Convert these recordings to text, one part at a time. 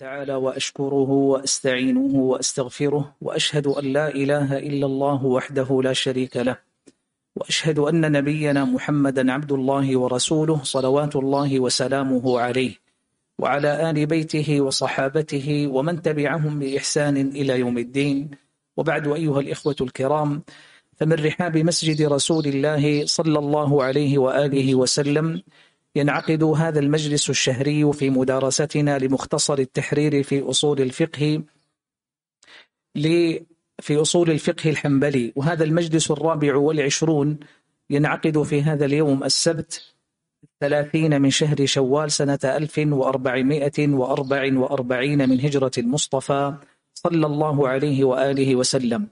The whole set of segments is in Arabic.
تعالى وأشكره وأستعينه وأستغفره وأشهد أن لا إله إلا الله وحده لا شريك له وأشهد أن نبينا محمدا عبد الله ورسوله صلوات الله وسلامه عليه وعلى آل بيته وصحابته ومن تبعهم بإحسان إلى يوم الدين. وبعد أيها الإخوة الكرام فمن رحاب مسجد رسول الله صلى الله عليه وآله وسلم ينعقد هذا المجلس الشهري في مدارستنا لمختصر التحرير في أصول الفقه في أصول الفقه الحنبلي. وهذا المجلس الرابع والعشرون ينعقد في هذا اليوم السبت ثلاثين من شهر شوال سنة 1444 من هجرة المصطفى صلى الله عليه وآله وسلم.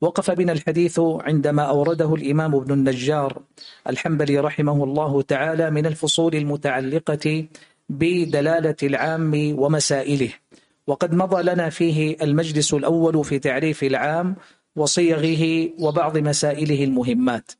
وقف بنا الحديث عندما أورده الإمام ابن النجار الحنبلي رحمه الله تعالى من الفصول المتعلقة بدلالة العام ومسائله. وقد مضى لنا فيه المجلس الأول في تعريف العام وصيغه وبعض مسائله المهمات.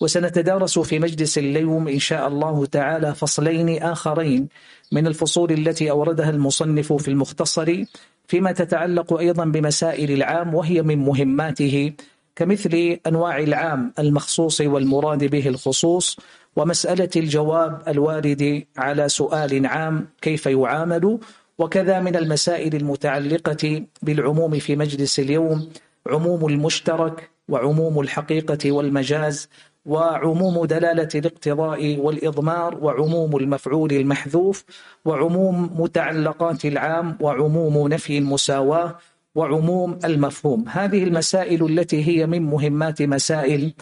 وسنتدارس في مجلس اليوم إن شاء الله تعالى فصلين آخرين من الفصول التي أوردها المصنف في المختصر فيما تتعلق أيضا بمسائل العام وهي من مهماته كمثل أنواع العام المخصوص والمراد به الخصوص ومسألة الجواب الوارد على سؤال عام كيف يعامل؟ وكذا من المسائل المتعلقة بالعموم في مجلس اليوم عموم المشترك وعموم الحقيقة والمجاز. وعموم دلالة الاقتضاء والإضمار وعموم المفعول المحذوف وعموم متعلقات العام وعموم نفي المساواة وعموم المفهوم. هذه المسائل التي هي من مهمات مسائل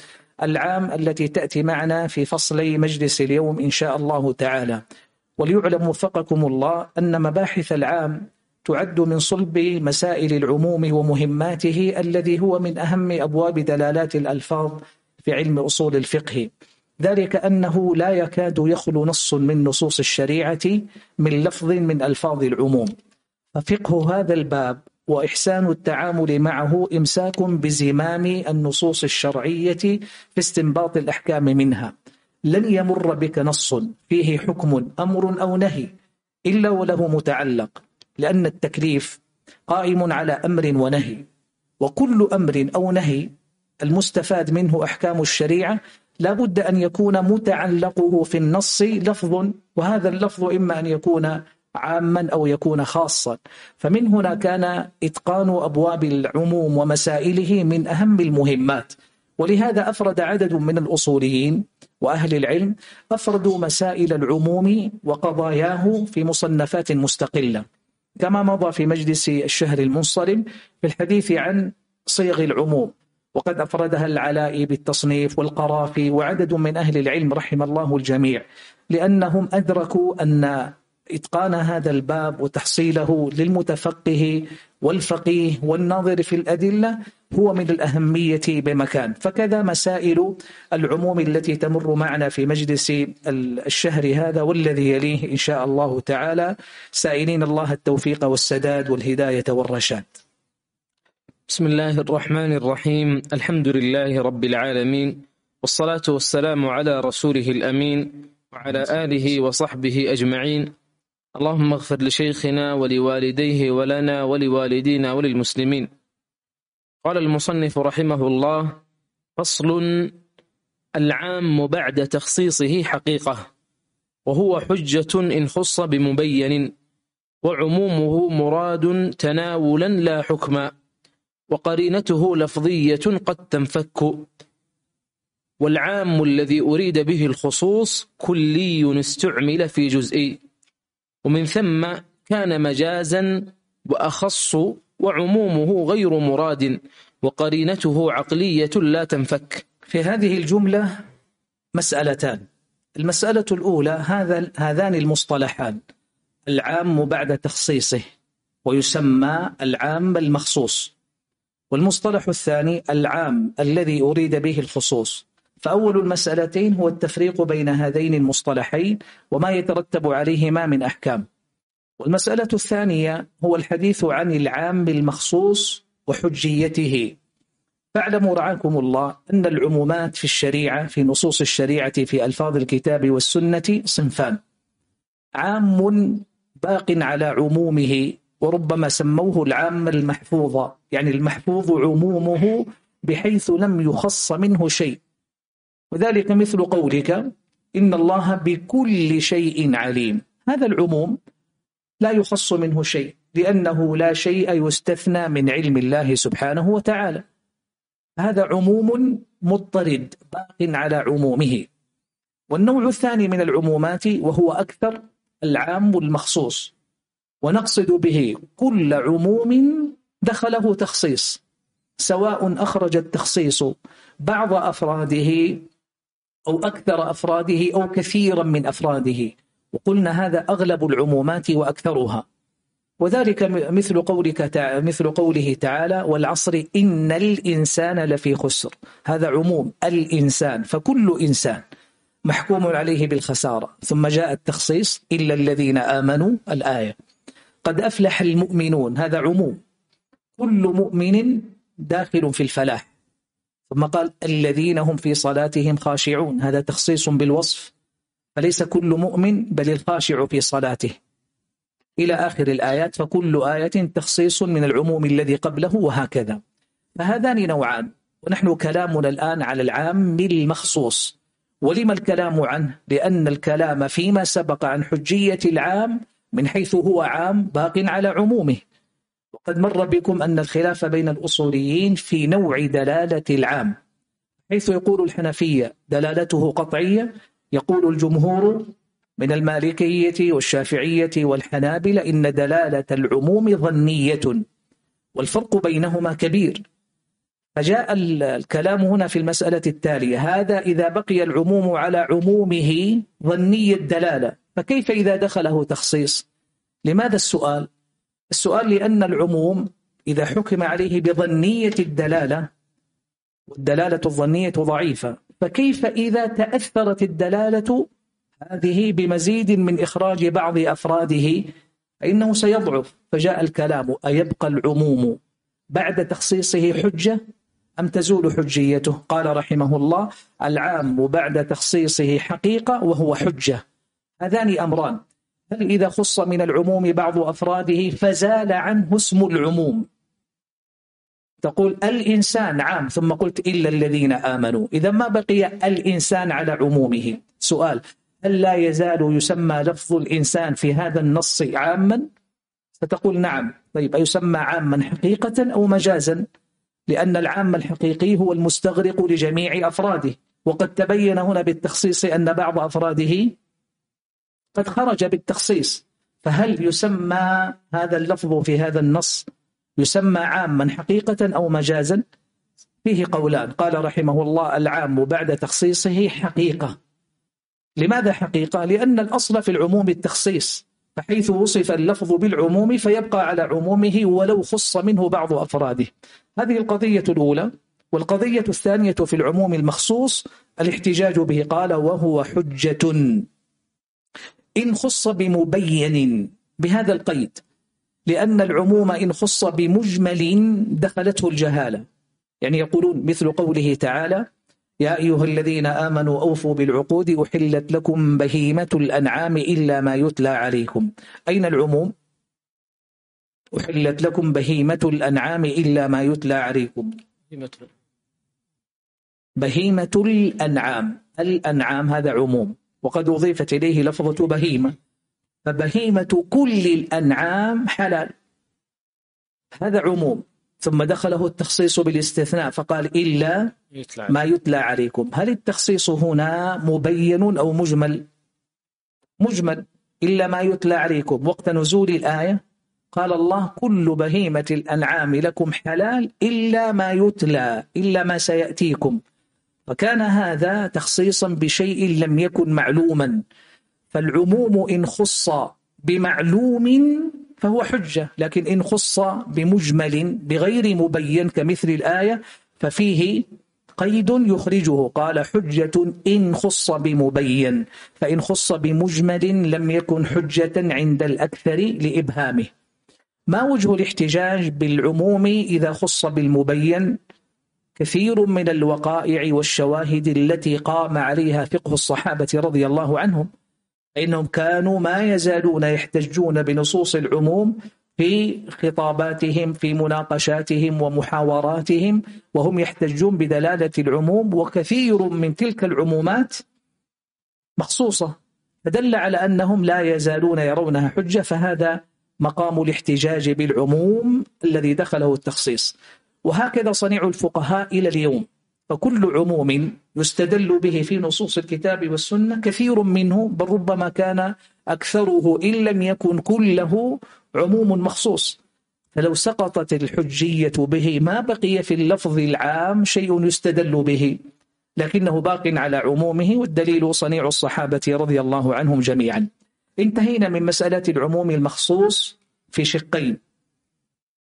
العام التي تأتي معنا في فصلي مجلس اليوم إن شاء الله تعالى. وليعلم وفقكم الله أن مباحث العام تعد من صلب مسائل العموم ومهماته الذي هو من أهم أبواب دلالات الألفاظ في علم أصول الفقه. ذلك أنه لا يكاد يخلو نص من نصوص الشريعة من لفظ من ألفاظ العموم. ففقه هذا الباب وإحسان التعامل معه إمساك بزمام النصوص الشرعية في استنباط الأحكام منها. لن يمر بك نص فيه حكم أمر أو نهي إلا وله متعلق لأن التكليف قائم على أمر ونهي. وكل أمر أو نهي المستفاد منه أحكام الشريعة لا بد أن يكون متعلقه في النص لفظ وهذا اللفظ إما أن يكون عاما أو يكون خاصا. فمن هنا كان إتقان أبواب العموم ومسائله من أهم المهمات. ولهذا أفرد عدد من الأصوليين وأهل العلم أفردوا مسائل العموم وقضاياه في مصنفات مستقلة. كما مضى في مجلس الشهر المنصرم في الحديث عن صيغ العموم. وقد أفردها العلاء بالتصنيف والقرافي وعدد من أهل العلم رحم الله الجميع لأنهم أدركوا أن إتقان هذا الباب وتحصيله للمتفقه والفقيه والناظر في الأدلة هو من الأهمية بمكان. فكذا مسائل العموم التي تمر معنا في مجلس الشهر هذا والذي يليه إن شاء الله تعالى. سائلين الله التوفيق والسداد والهداية والرشاد. بسم الله الرحمن الرحيم. الحمد لله رب العالمين والصلاة والسلام على رسوله الأمين وعلى آله وصحبه أجمعين. اللهم اغفر لشيخنا ولوالديه ولنا ولوالدينا وللمسلمين. قال المصنف رحمه الله فصل العام بعد تخصيصه حقيقة وهو حجة إن خص بمبين وعمومه مراد تناولا لا حكما وقرينته لفظية قد تنفك. والعام الذي أريد به الخصوص كلي استعمل في جزئي. ومن ثم كان مجازا وأخص وعمومه غير مراد وقرينته عقلية لا تنفك. في هذه الجملة مسألتان. المسألة الأولى هذا هذان المصطلحان. العام بعد تخصيصه ويسمى العام المخصوص. والمصطلح الثاني العام الذي أريد به الخصوص. فأول المسألتين هو التفريق بين هذين المصطلحين وما يترتب عليهما من أحكام. والمسألة الثانية هو الحديث عن العام المخصوص وحجيته. فاعلموا رعاكم الله أن العمومات في الشريعة في نصوص الشريعة في ألفاظ الكتاب والسنة صنفان. عام باق على عمومه وربما سموه العام المحفوظ يعني المحفوظ عمومه بحيث لم يخص منه شيء. وذلك مثل قولك إن الله بكل شيء عليم. هذا العموم لا يخص منه شيء لأنه لا شيء يستثنى من علم الله سبحانه وتعالى. هذا عموم مضطرد باق على عمومه. والنوع الثاني من العمومات وهو أكثر العام المخصوص. ونقصد به كل عموم دخله تخصيص سواء أخرج التخصيص بعض أفراده أو أكثر أفراده أو كثيرا من أفراده وقلنا هذا أغلب العمومات وأكثرها. وذلك مثل قولك مثل قوله تعالى والعصر إن الإنسان لفي خسر هذا عموم الإنسان فكل إنسان محكوم عليه بالخسارة. ثم جاء التخصيص إلا الذين آمنوا الآية. قد أفلح المؤمنون. هذا عموم. كل مؤمن داخل في الفلاح. ثم قال الذين هم في صلاتهم خاشعون. هذا تخصيص بالوصف. فليس كل مؤمن بل الخاشع في صلاته. إلى آخر الآيات فكل آية تخصيص من العموم الذي قبله وهكذا. فهذان نوعان. ونحن كلامنا الآن على العام المخصوص ولما الكلام عنه؟ لأن الكلام فيما سبق عن حجية العام من حيث هو عام باق على عمومه. وقد مر بكم أن الخلاف بين الأصوليين في نوع دلالة العام. حيث يقول الحنفية دلالته قطعية يقول الجمهور من المالكية والشافعية والحنابلة إن دلالة العموم ظنية والفرق بينهما كبير. فجاء الكلام هنا في المسألة التالية هذا إذا بقي العموم على عمومه ظني الدلالة. فكيف إذا دخله تخصيص؟ لماذا السؤال؟ السؤال لأن العموم إذا حكم عليه بظنية الدلالة والدلالة الظنية ضعيفة فكيف إذا تأثرت الدلالة هذه بمزيد من إخراج بعض أفراده؟ فإنه سيضعف فجاء الكلام أيبقى العموم بعد تخصيصه حجة أم تزول حجيته؟ قال رحمه الله العام بعد تخصيصه حقيقة وهو حجة. هذان أمران. هل إذا خص من العموم بعض أفراده فزال عنه اسم العموم. تقول الإنسان عام ثم قلت إلا الذين آمنوا. إذا ما بقي الإنسان على عمومه. سؤال هل لا يزال يسمى لفظ الإنسان في هذا النص عاما؟ ستقول نعم. طيب أيسمى عاما حقيقة أو مجازا؟ لأن العام الحقيقي هو المستغرق لجميع أفراده. وقد تبين هنا بالتخصيص أن بعض أفراده قد خرج بالتخصيص. فهل يسمى هذا اللفظ في هذا النص يسمى عاما حقيقة أو مجازا؟ فيه قولان. قال رحمه الله العام بعد تخصيصه حقيقة. لماذا حقيقة؟ لأن الأصل في العموم التخصيص. فحيث وصف اللفظ بالعموم فيبقى على عمومه ولو خص منه بعض أفراده. هذه القضية الأولى. والقضية الثانية في العموم المخصوص الاحتجاج به. قال وهو حجة. إن خص بمبين بهذا القيد لأن العموم إن خص بمجمل دخلته الجهالة. يعني يقولون مثل قوله تعالى يا أيها الذين آمنوا أوفوا بالعقود أحلت لكم بهيمة الأنعام إلا ما يتلى عليكم. أين العموم؟ أحلت لكم بهيمة الأنعام إلا ما يتلى عليكم. بهيمة الأنعام. الأنعام هذا عموم. وقد أضيفت إليه لفظة بهيمة. فبهيمة كل الأنعام حلال. هذا عموم. ثم دخله التخصيص بالاستثناء فقال إلا ما يتلى عليكم. هل التخصيص هنا مبين أو مجمل؟ مجمل. إلا ما يتلى عليكم. وقت نزول الآية قال الله كل بهيمة الأنعام لكم حلال إلا ما يتلى إلا ما سيأتيكم. فكان هذا تخصيصا بشيء لم يكن معلوما. فالعموم إن خص بمعلوم فهو حجة لكن إن خص بمجمل بغير مبين كمثل الآية ففيه قيد يخرجه. قال حجة إن خص بمبين فإن خص بمجمل لم يكن حجة عند الأكثر لإبهامه. ما وجه الاحتجاج بالعموم إذا خص بالمبين؟ كثير من الوقائع والشواهد التي قام عليها فقه الصحابة رضي الله عنهم فإنهم كانوا ما يزالون يحتجون بنصوص العموم في خطاباتهم في مناقشاتهم ومحاوراتهم وهم يحتجون بدلالة العموم وكثير من تلك العمومات مخصوصة فدل على أنهم لا يزالون يرونها حجة فهذا مقام الاحتجاج بالعموم الذي دخله التخصيص. وهكذا صنيع الفقهاء إلى اليوم. فكل عموم يستدل به في نصوص الكتاب والسنة كثير منه بل ربما كان أكثره إن لم يكن كله عموم مخصوص. فلو سقطت الحجية به ما بقي في اللفظ العام شيء يستدل به. لكنه باق على عمومه والدليل صنيع الصحابة رضي الله عنهم جميعا. انتهينا من مسألة العموم المخصوص في شقين.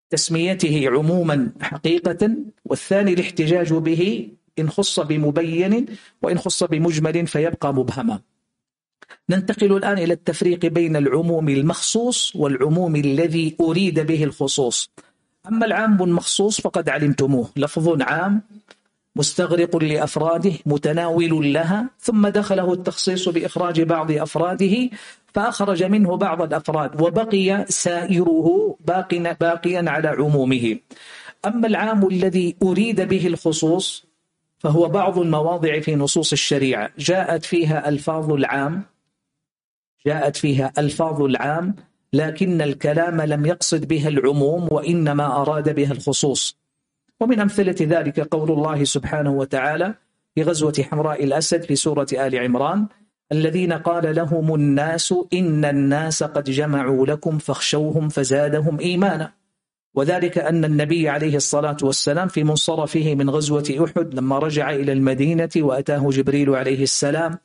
تسميته عموما حقيقة والثاني الاحتجاج به إن خص بمبين وإن خص بمجمل فيبقى مبهما. ننتقل الآن إلى التفريق بين العموم المخصوص والعموم الذي أريد به الخصوص. أما العام المخصوص فقد علمتموه. لفظ عام مستغرق لأفراده متناول لها ثم دخله التخصيص بإخراج بعض أفراده فأخرج منه بعض الأفراد وبقي سائره باقيا, باقيا على عمومه. أما العام الذي أريد به الخصوص فهو بعض المواضع في نصوص الشريعة. جاءت فيها ألفاظ العام جاءت فيها ألفاظ العام لكن الكلام لم يقصد بها العموم وإنما أراد بها الخصوص. ومن أمثلة ذلك قول الله سبحانه وتعالى في غزوة حمراء الأسد في سورة آل عمران الذين قال لهم الناس إن الناس قد جمعوا لكم فاخشوهم فزادهم إيمانا. وذلك أن النبي عليه الصلاة والسلام في منصرفه من غزوة أحد لما رجع إلى المدينة وأتاه جبريل عليه السلام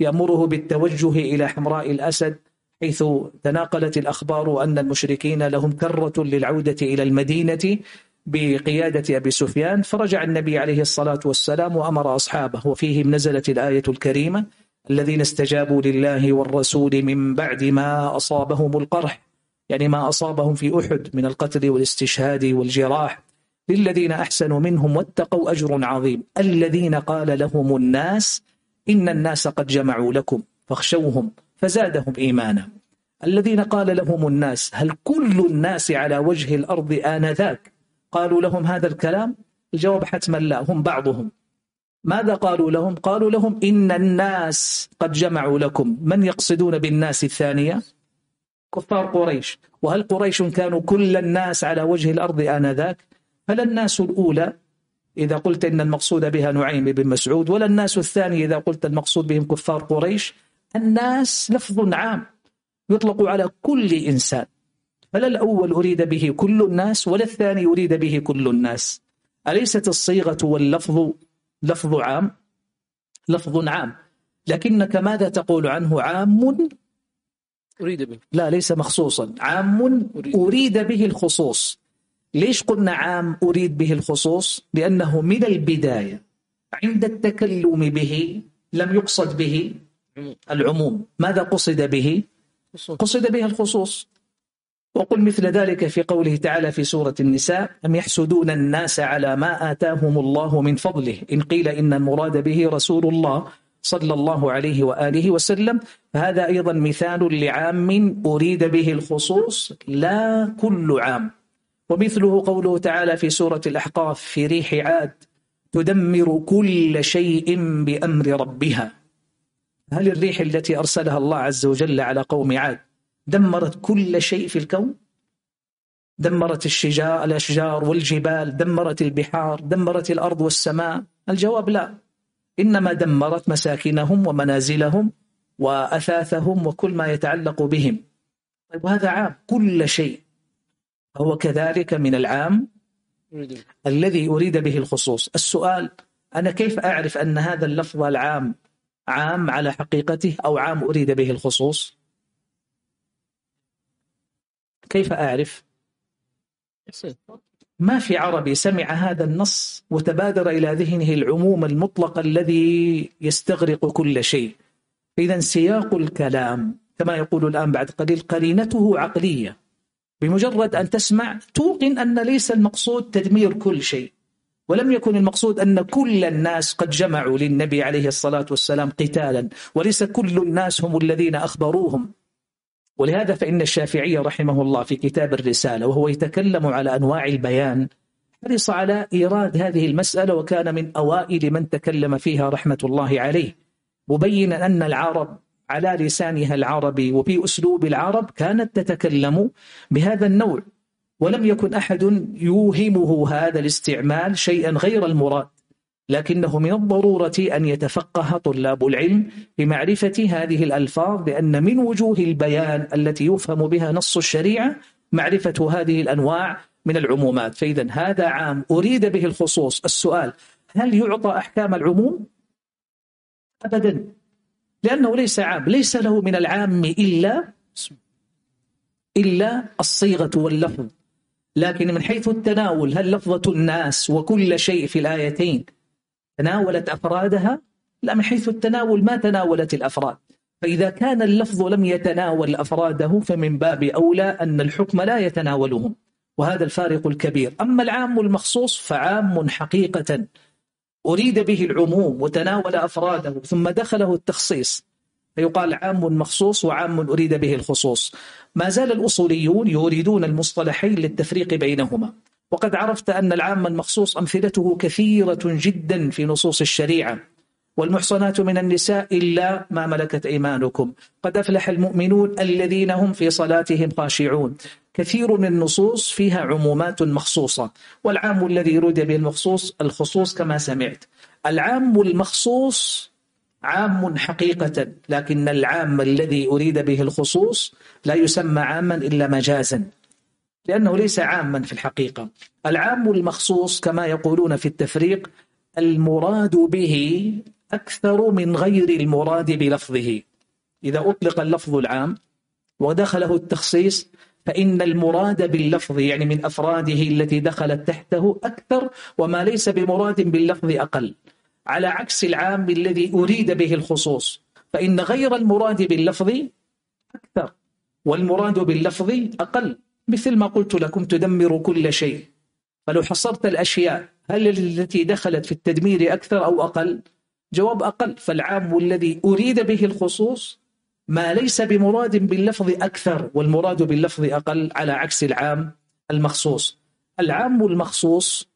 يأمره بالتوجه إلى حمراء الأسد حيث تناقلت الأخبار أن المشركين لهم كرة للعودة إلى المدينة بقيادة أبي سفيان فرجع النبي عليه الصلاة والسلام وأمر أصحابه. وفيهم نزلت الآية الكريمة الذين استجابوا لله والرسول من بعد ما أصابهم القرح. يعني ما أصابهم في أحد من القتل والاستشهاد والجراح. للذين أحسنوا منهم واتقوا أجر عظيم. الذين قال لهم الناس إن الناس قد جمعوا لكم فاخشوهم فزادهم إيمانا. الذين قال لهم الناس هل كل الناس على وجه الأرض آنذاك؟ قالوا لهم هذا الكلام؟ الجواب حتما لا هم بعضهم. ماذا قالوا لهم؟ قالوا لهم إن الناس قد جمعوا لكم. من يقصدون بالناس الثانية؟ كفار قريش. وهل قريش كانوا كل الناس على وجه الأرض آنذاك؟ فلا الناس الأولى إذا قلت إن المقصود بها نعيم بن مسعود ولا الناس الثاني إذا قلت المقصود بهم كفار قريش؟ الناس لفظ عام يطلق على كل إنسان. فلا الأول أريد به كل الناس ولا الثاني أريد به كل الناس. أليست الصيغة واللفظ لفظ عام؟ لفظ عام. لكنك ماذا تقول عنه؟ عام؟ أريد به. لا ليس مخصوصا. عام أريد. به الخصوص. ليش قلنا عام أريد به الخصوص؟ لأنه من البداية. عند التكلم به لم يقصد به العموم. ماذا قصد به؟ قصد به الخصوص. وقل مثل ذلك في قوله تعالى في سورة النساء أم يحسدون الناس على ما آتاهم الله من فضله؟ إن قيل إن المراد به رسول الله صلى الله عليه وآله وسلم. فهذا أيضا مثال لعام أريد به الخصوص لا كل عام. ومثله قوله تعالى في سورة الأحقاف في ريح عاد تدمر كل شيء بأمر ربها. هل الريح التي أرسلها الله عز وجل على قوم عاد دمرت كل شيء في الكون. دمرت الشجار الأشجار والجبال دمرت البحار دمرت الأرض والسماء. الجواب لا. إنما دمرت مساكنهم ومنازلهم وأثاثهم وكل ما يتعلق بهم. طيب وهذا عام. كل شيء. هو كذلك من العام الذي أريد به الخصوص. السؤال أنا كيف أعرف أن هذا اللفظ العام عام على حقيقته أو عام أريد به الخصوص؟ كيف أعرف؟ ما في عربي سمع هذا النص وتبادر إلى ذهنه العموم المطلق الذي يستغرق كل شيء. إذا سياق الكلام كما يقول الآن بعد قليل قرينته عقلية. بمجرد أن تسمع توقن أن ليس المقصود تدمير كل شيء. ولم يكن المقصود أن كل الناس قد جمعوا للنبي عليه الصلاة والسلام قتالا وليس كل الناس هم الذين أخبروهم. ولهذا فإن الشافعي رحمه الله في كتاب الرسالة وهو يتكلم على أنواع البيان حرص على إيراد هذه المسألة وكان من أوائل من تكلم فيها رحمة الله عليه. مبينا أن العرب على لسانها العربي وفي أسلوب العرب كانت تتكلم بهذا النوع. ولم يكن أحد يوهمه هذا الاستعمال شيئا غير المراد. لكنه من الضرورة أن يتفقه طلاب العلم بمعرفة هذه الألفاظ لأن من وجوه البيان التي يفهم بها نص الشريعة معرفة هذه الأنواع من العمومات. فإذا هذا عام أريد به الخصوص. السؤال هل يعطى أحكام العموم؟ أبدا. لأنه ليس عام ليس له من العام إلا إلا الصيغة واللفظ. لكن من حيث التناول هل لفظة الناس وكل شيء في الآيتين تناولت أفرادها؟ لا من حيث التناول ما تناولت الأفراد. فإذا كان اللفظ لم يتناول أفراده فمن باب أولى أن الحكم لا يتناولهم وهذا الفارق الكبير. أما العام المخصوص فعام حقيقة أريد به العموم وتناول أفراده ثم دخله التخصيص. فيقال عام مخصوص وعام أريد به الخصوص. ما زال الأصوليون يريدون المصطلحين للتفريق بينهما. وقد عرفت أن العام المخصوص أمثلته كثيرة جدا في نصوص الشريعة والمحصنات من النساء إلا ما ملكت أيمانكم. قد أفلح المؤمنون الذين هم في صلاتهم خاشعون. كثير من النصوص فيها عمومات مخصوصة والعام الذي يريد به المخصوص الخصوص كما سمعت. العام المخصوص عام حقيقة لكن العام الذي أريد به الخصوص لا يسمى عاما إلا مجازا. لأنه ليس عاما في الحقيقة. العام المخصوص كما يقولون في التفريق المراد به أكثر من غير المراد بلفظه. إذا أطلق اللفظ العام ودخله التخصيص فإن المراد باللفظ يعني من أفراده التي دخلت تحته أكثر وما ليس بمراد باللفظ أقل. على عكس العام الذي أريد به الخصوص فإن غير المراد باللفظ أكثر والمراد باللفظ أقل. مثل ما قلت لكم تدمر كل شيء. فلو حصرت الأشياء هل التي دخلت في التدمير أكثر أو أقل؟ جواب أقل. فالعام الذي أريد به الخصوص ما ليس بمراد باللفظ أكثر والمراد باللفظ أقل على عكس العام المخصوص. العام المخصوص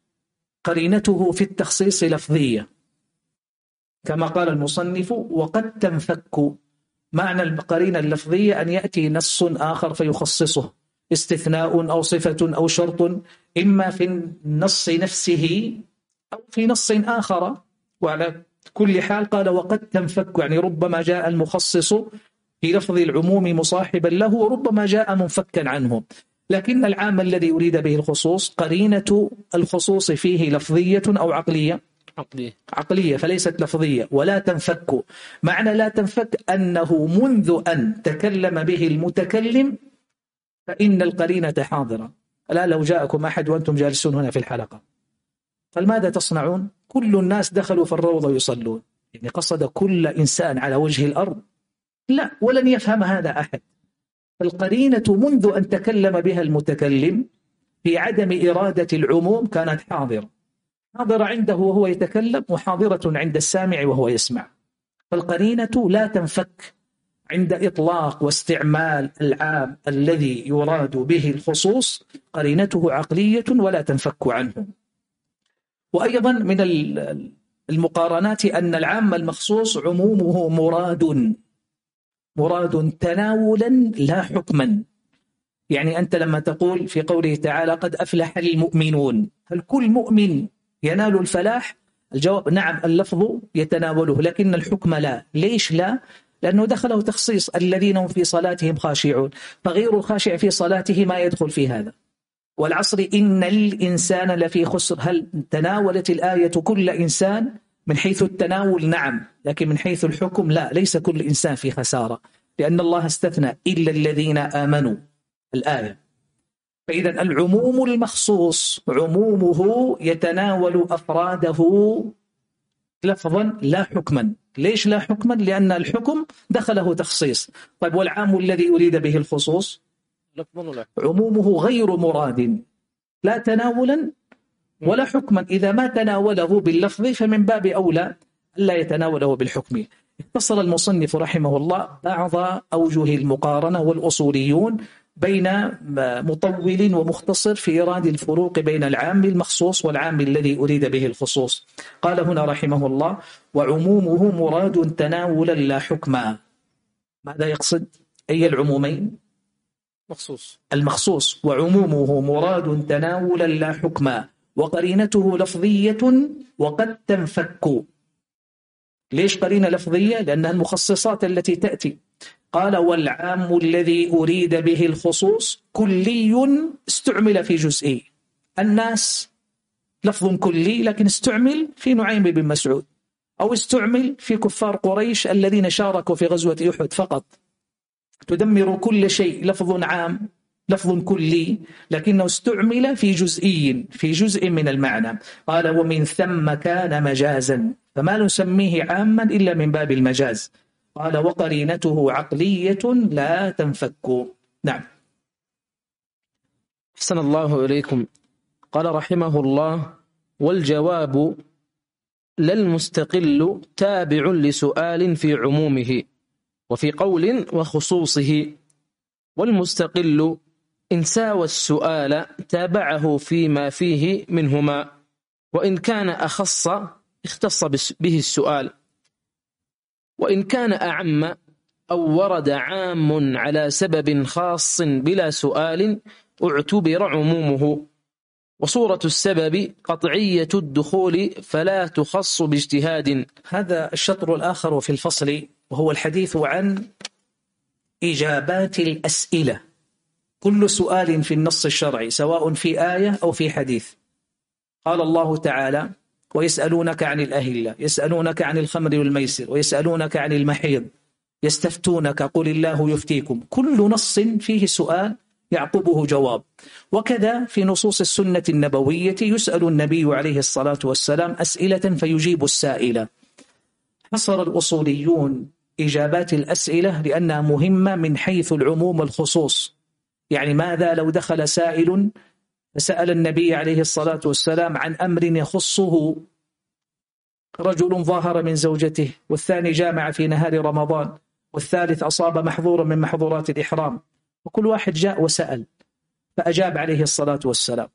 قرينته في التخصيص لفظية. كما قال المصنف وقد تنفك معنى القرينة اللفظية أن يأتي نص آخر فيخصصه. استثناء أو صفة أو شرط إما في النص نفسه أو في نص آخر. وعلى كل حال قال وقد تنفك يعني ربما جاء المخصص في لفظ العموم مصاحبا له وربما جاء منفكا عنه. لكن العام الذي أريد به الخصوص قرينة الخصوص فيه لفظية أو عقلية. عقلية. عقلية فليست لفظية. ولا تنفك. معنى لا تنفك أنه منذ أن تكلم به المتكلم فإن القرينة حاضرة. لا لو جاءكم أحد وأنتم جالسون هنا في الحلقة. قال ماذا تصنعون؟ كل الناس دخلوا في الروضة يصلون. يعني قصد كل إنسان على وجه الأرض؟ لا ولن يفهم هذا أحد. القرينة منذ أن تكلم بها المتكلم في عدم إرادة العموم كانت حاضرة. حاضرة عنده وهو يتكلم وحاضرة عند السامع وهو يسمع. فالقرينة لا تنفك. عند إطلاق واستعمال العام الذي يراد به الخصوص قرينته عقلية ولا تنفك عنه. وأيضا من المقارنات أن العام المخصوص عمومه مراد مراد تناولا لا حكما. يعني أنت لما تقول في قوله تعالى قد أفلح المؤمنون هل كل مؤمن ينال الفلاح؟ الجواب نعم اللفظ يتناوله لكن الحكم لا. ليش لا؟ لأنه دخله تخصيص الذين هم في صلاتهم خاشعون. فغير الخاشع في صلاته ما يدخل في هذا. والعصر إن الإنسان لفي خسر. هل تناولت الآية كل إنسان؟ من حيث التناول نعم لكن من حيث الحكم لا ليس كل إنسان في خسارة. لأن الله استثنى إلا الذين آمنوا. الآية. فإذا العموم المخصوص عمومه يتناول أفراده لفظا لا حكما. ليش لا حكما؟ لأن الحكم دخله تخصيص. طيب والعام الذي أريد به الخصوص؟ عمومه غير مراد. لا تناولا ولا حكما. إذا ما تناوله باللفظ فمن باب أولى لا يتناوله بالحكم. اختصر المصنف رحمه الله بعض أوجه المقارنة والأصوليون بين مطول ومختصر في إيراد الفروق بين العام المخصوص والعام الذي أريد به الخصوص. قال هنا رحمه الله وعمومه مراد تناولا لا حكما. ماذا يقصد؟ أي العمومين؟ مخصوص. المخصوص. وعمومه مراد تناولا لا حكما وقرينته لفظية وقد تنفك. ليش قرينة لفظية؟ لأنها المخصصات التي تأتي. قال والعام الذي أريد به الخصوص كلي استعمل في جزئي. الناس لفظ كلي لكن استعمل في نعيم بن مسعود. أو استعمل في كفار قريش الذين شاركوا في غزوة أحد فقط. تدمر كل شيء. لفظ عام لفظ كلي لكنه استعمل في جزئي في جزء من المعنى. قال ومن ثم كان مجازا. فما نسميه عاما إلا من باب المجاز. قال وقرينته عقلية لا تنفك. نعم. أحسن الله إليكم. قال رحمه الله والجواب لا المستقل تابع لسؤال في عمومه وفي قول وخصوصه. والمستقل إن ساوى السؤال تابعه فيما فيه منهما وإن كان أخص اختص به السؤال. وإن كان أعم أو ورد عام على سبب خاص بلا سؤال اعتبر عمومه. وصورة السبب قطعية الدخول فلا تخص باجتهاد. هذا الشطر الآخر في الفصل وهو الحديث عن إجابات الأسئلة. كل سؤال في النص الشرعي سواء في آية أو في حديث. قال الله تعالى ويسألونك عن الأهلة يسألونك عن الخمر والميسر ويسألونك عن المحيض يستفتونك قل الله يفتيكم. كل نص فيه سؤال يعقبه جواب. وكذا في نصوص السنة النبوية يسأل النبي عليه الصلاة والسلام أسئلة فيجيب السائلة. حصر الأصوليون إجابات الأسئلة لأنها مهمة من حيث العموم والخصوص. يعني ماذا لو دخل سائل فسأل النبي عليه الصلاة والسلام عن أمر يخصه. رجل ظاهر من زوجته والثاني جامع في نهار رمضان والثالث أصاب محظورا من محظورات الإحرام. وكل واحد جاء وسأل فأجاب عليه الصلاة والسلام.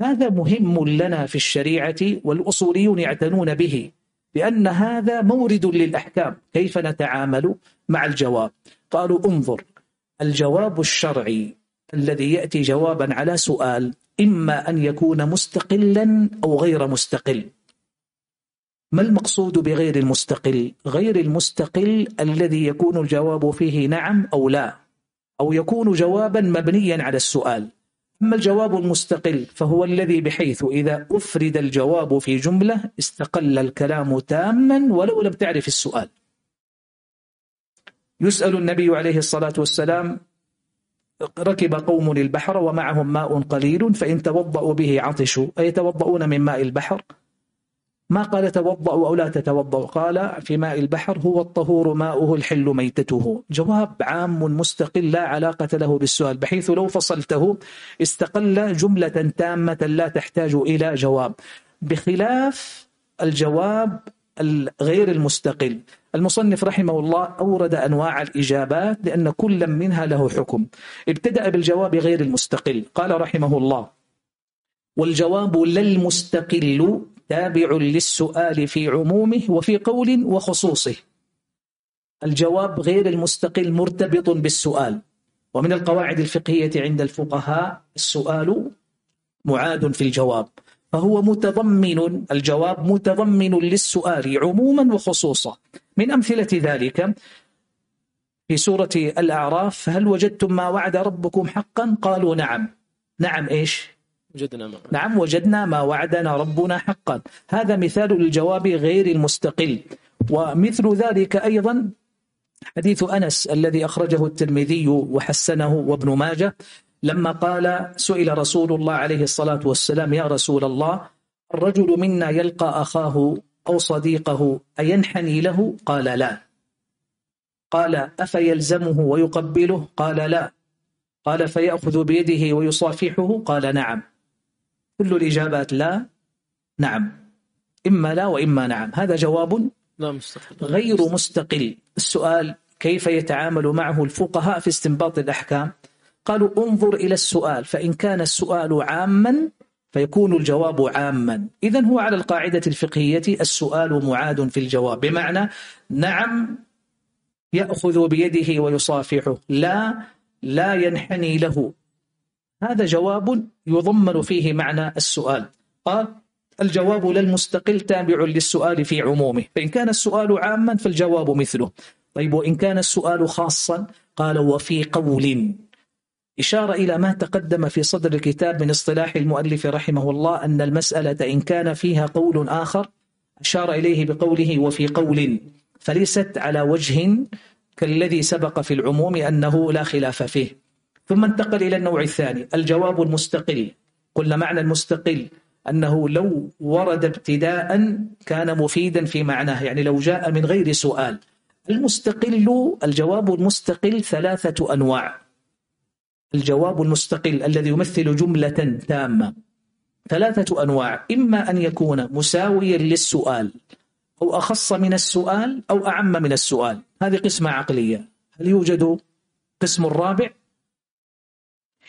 هذا مهم لنا في الشريعة والأصوليون يعتنون به لأن هذا مورد للأحكام. كيف نتعامل مع الجواب؟ قالوا انظر الجواب الشرعي الذي يأتي جوابا على سؤال إما أن يكون مستقلا أو غير مستقل. ما المقصود بغير المستقل؟ غير المستقل الذي يكون الجواب فيه نعم أو لا أو يكون جوابا مبنيا على السؤال. أما الجواب المستقل فهو الذي بحيث إذا أفرد الجواب في جملة استقل الكلام تاما ولو لم تعرف السؤال. يسأل النبي عليه الصلاة والسلام ركب قوم البحر ومعهم ماء قليل فإن توضأوا به عطشوا. أي يتوضؤون من ماء البحر؟ ما قال توضأوا أو لا تتوضأوا؟ قال في ماء البحر هو الطهور ماؤه الحل ميتته. جواب عام مستقل لا علاقة له بالسؤال بحيث لو فصلته استقل جملة تامة لا تحتاج إلى جواب. بخلاف الجواب الغير المستقل. المصنف رحمه الله أورد أنواع الإجابات لأن كل منها له حكم. ابتدأ بالجواب غير المستقل. قال رحمه الله والجواب للمستقل تابع للسؤال في عمومه وفي قول وخصوصه. الجواب غير المستقل مرتبط بالسؤال. ومن القواعد الفقهية عند الفقهاء السؤال معاد في الجواب. فهو متضمن الجواب متضمن للسؤال عموما وخصوصا. من أمثلة ذلك في سورة الأعراف هل وجدتم ما وعد ربكم حقا؟ قالوا نعم. نعم إيش؟ وجدنا ما نعم وجدنا ما وعدنا ربنا حقا. هذا مثال للجواب غير المستقل. ومثل ذلك أيضا حديث أنس الذي أخرجه الترمذي وحسنه وابن ماجه. لما قال سئل رسول الله عليه الصلاة والسلام يا رسول الله الرجل منا يلقى أخاه أو صديقه أينحني له قال لا. قال أفيلزمه ويقبله؟ قال لا. قال فيأخذ بيده ويصافحه؟ قال نعم. كل الإجابات لا. نعم. إما لا وإما نعم. هذا جواب غير مستقل. السؤال كيف يتعامل معه الفقهاء في استنباط الأحكام؟ قالوا انظر إلى السؤال فإن كان السؤال عاما فيكون الجواب عاما. إذا هو على القاعدة الفقهية السؤال معاد في الجواب. بمعنى نعم يأخذ بيده ويصافحه لا لا ينحني له. هذا جواب يضمن فيه معنى السؤال. قال الجواب للمستقل تابع للسؤال في عمومه. فإن كان السؤال عاما فالجواب مثله. طيب وإن كان السؤال خاصا؟ قال وفي قول. إشارة إلى ما تقدم في صدر الكتاب من اصطلاح المؤلف رحمه الله أن المسألة إن كان فيها قول آخر أشار إليه بقوله وفي قول فليست على وجه كالذي سبق في العموم أنه لا خلاف فيه. ثم انتقل إلى النوع الثاني الجواب المستقل. قلنا معنى المستقل أنه لو ورد ابتداء كان مفيدا في معناه يعني لو جاء من غير سؤال. المستقل الجواب المستقل ثلاثة أنواع. الجواب المستقل الذي يمثل جملة تامة. ثلاثة أنواع. إما أن يكون مساويا للسؤال أو أخص من السؤال أو أعم من السؤال. هذه قسمة عقلية. هل يوجد قسم رابع؟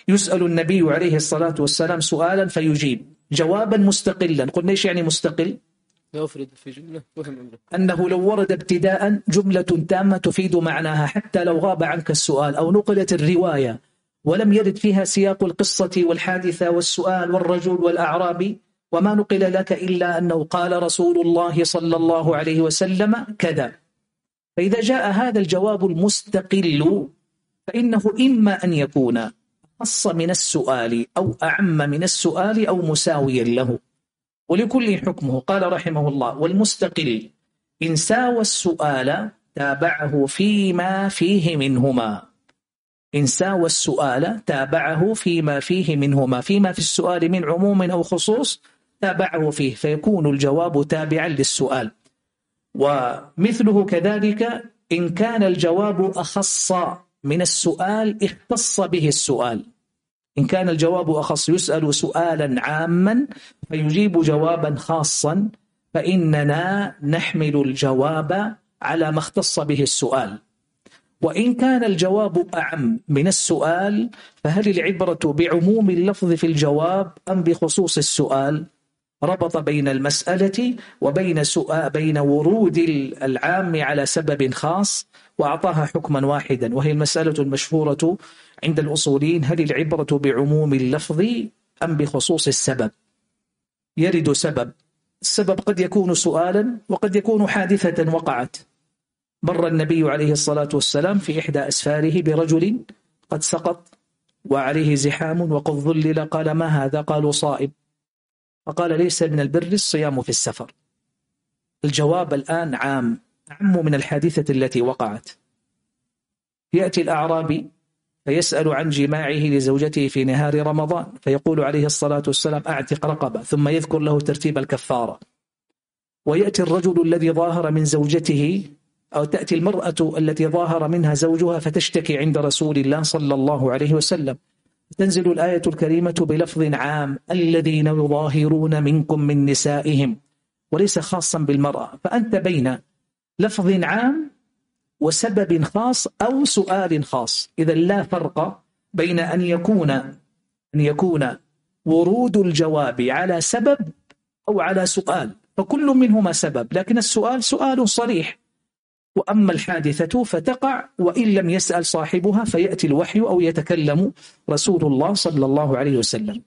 يسأل النبي عليه الصلاة والسلام سؤالا فيجيب. جوابا مستقلا. قلنا إيش يعني مستقل؟ يفرد في جملة وهم أنه لو ورد ابتداء جملة تامة تفيد معناها حتى لو غاب عنك السؤال أو نقلت الرواية. ولم يرد فيها سياق القصة والحادثة والسؤال والرجل والأعرابي وما نقل لك إلا أنه قال رسول الله صلى الله عليه وسلم كذا. فإذا جاء هذا الجواب المستقل فإنه إما أن يكون أخص من السؤال أو أعم من السؤال أو مساويا له. ولكل حكمه قال رحمه الله والمستقل إن ساوى السؤال تابعه فيما فيه منهما. إن ساوى السؤال تابعه فيما فيه منهما فيما في السؤال من عموم أو خصوص تابعه فيه فيكون الجواب تابعا للسؤال. ومثله كذلك إن كان الجواب أخص من السؤال اختص به السؤال. إن كان الجواب أخص يسأل سؤالا عاما فيجيب جوابا خاصا فإننا نحمل الجواب على ما اختص به السؤال. وإن كان الجواب أعم من السؤال فهل العبرة بعموم اللفظ في الجواب أم بخصوص السؤال؟ ربط بين المسألة وبين سؤال بين ورود العام على سبب خاص وأعطاها حكما واحدا وهي المسألة المشهورة عند الأصوليين هل العبرة بعموم اللفظ أم بخصوص السبب؟ يرد سبب. السبب قد يكون سؤالا وقد يكون حادثة وقعت. مر النبي عليه الصلاة والسلام في إحدى أسفاره برجل قد سقط وعليه زحام وقد ظلل. قال ما هذا؟ قالوا صائب فقال ليس من البر الصيام في السفر. الجواب الآن عام أعم من الحادثة التي وقعت. يأتي الأعرابي فيسأل عن جماعة لزوجته في نهار رمضان فيقول عليه الصلاة والسلام أعتق رقبة. ثم يذكر له ترتيب الكفارة. ويأتي الرجل الذي ظاهر من زوجته أو تأتي المرأة التي ظاهر منها زوجها فتشتكي عند رسول الله صلى الله عليه وسلم. تنزل الآية الكريمة بلفظ عام الذين يظاهرون منكم من نسائهم وليس خاصا بالمرأة. فأنت بين لفظ عام وسبب خاص أو سؤال خاص. إذا لا فرق بين أن يكون أن يكون ورود الجواب على سبب أو على سؤال فكل منهما سبب لكن السؤال سؤال صريح. وأما الحادثة فتقع وإن لم يسأل صاحبها فيأتي الوحي أو يتكلم رسول الله صلى الله عليه وسلم.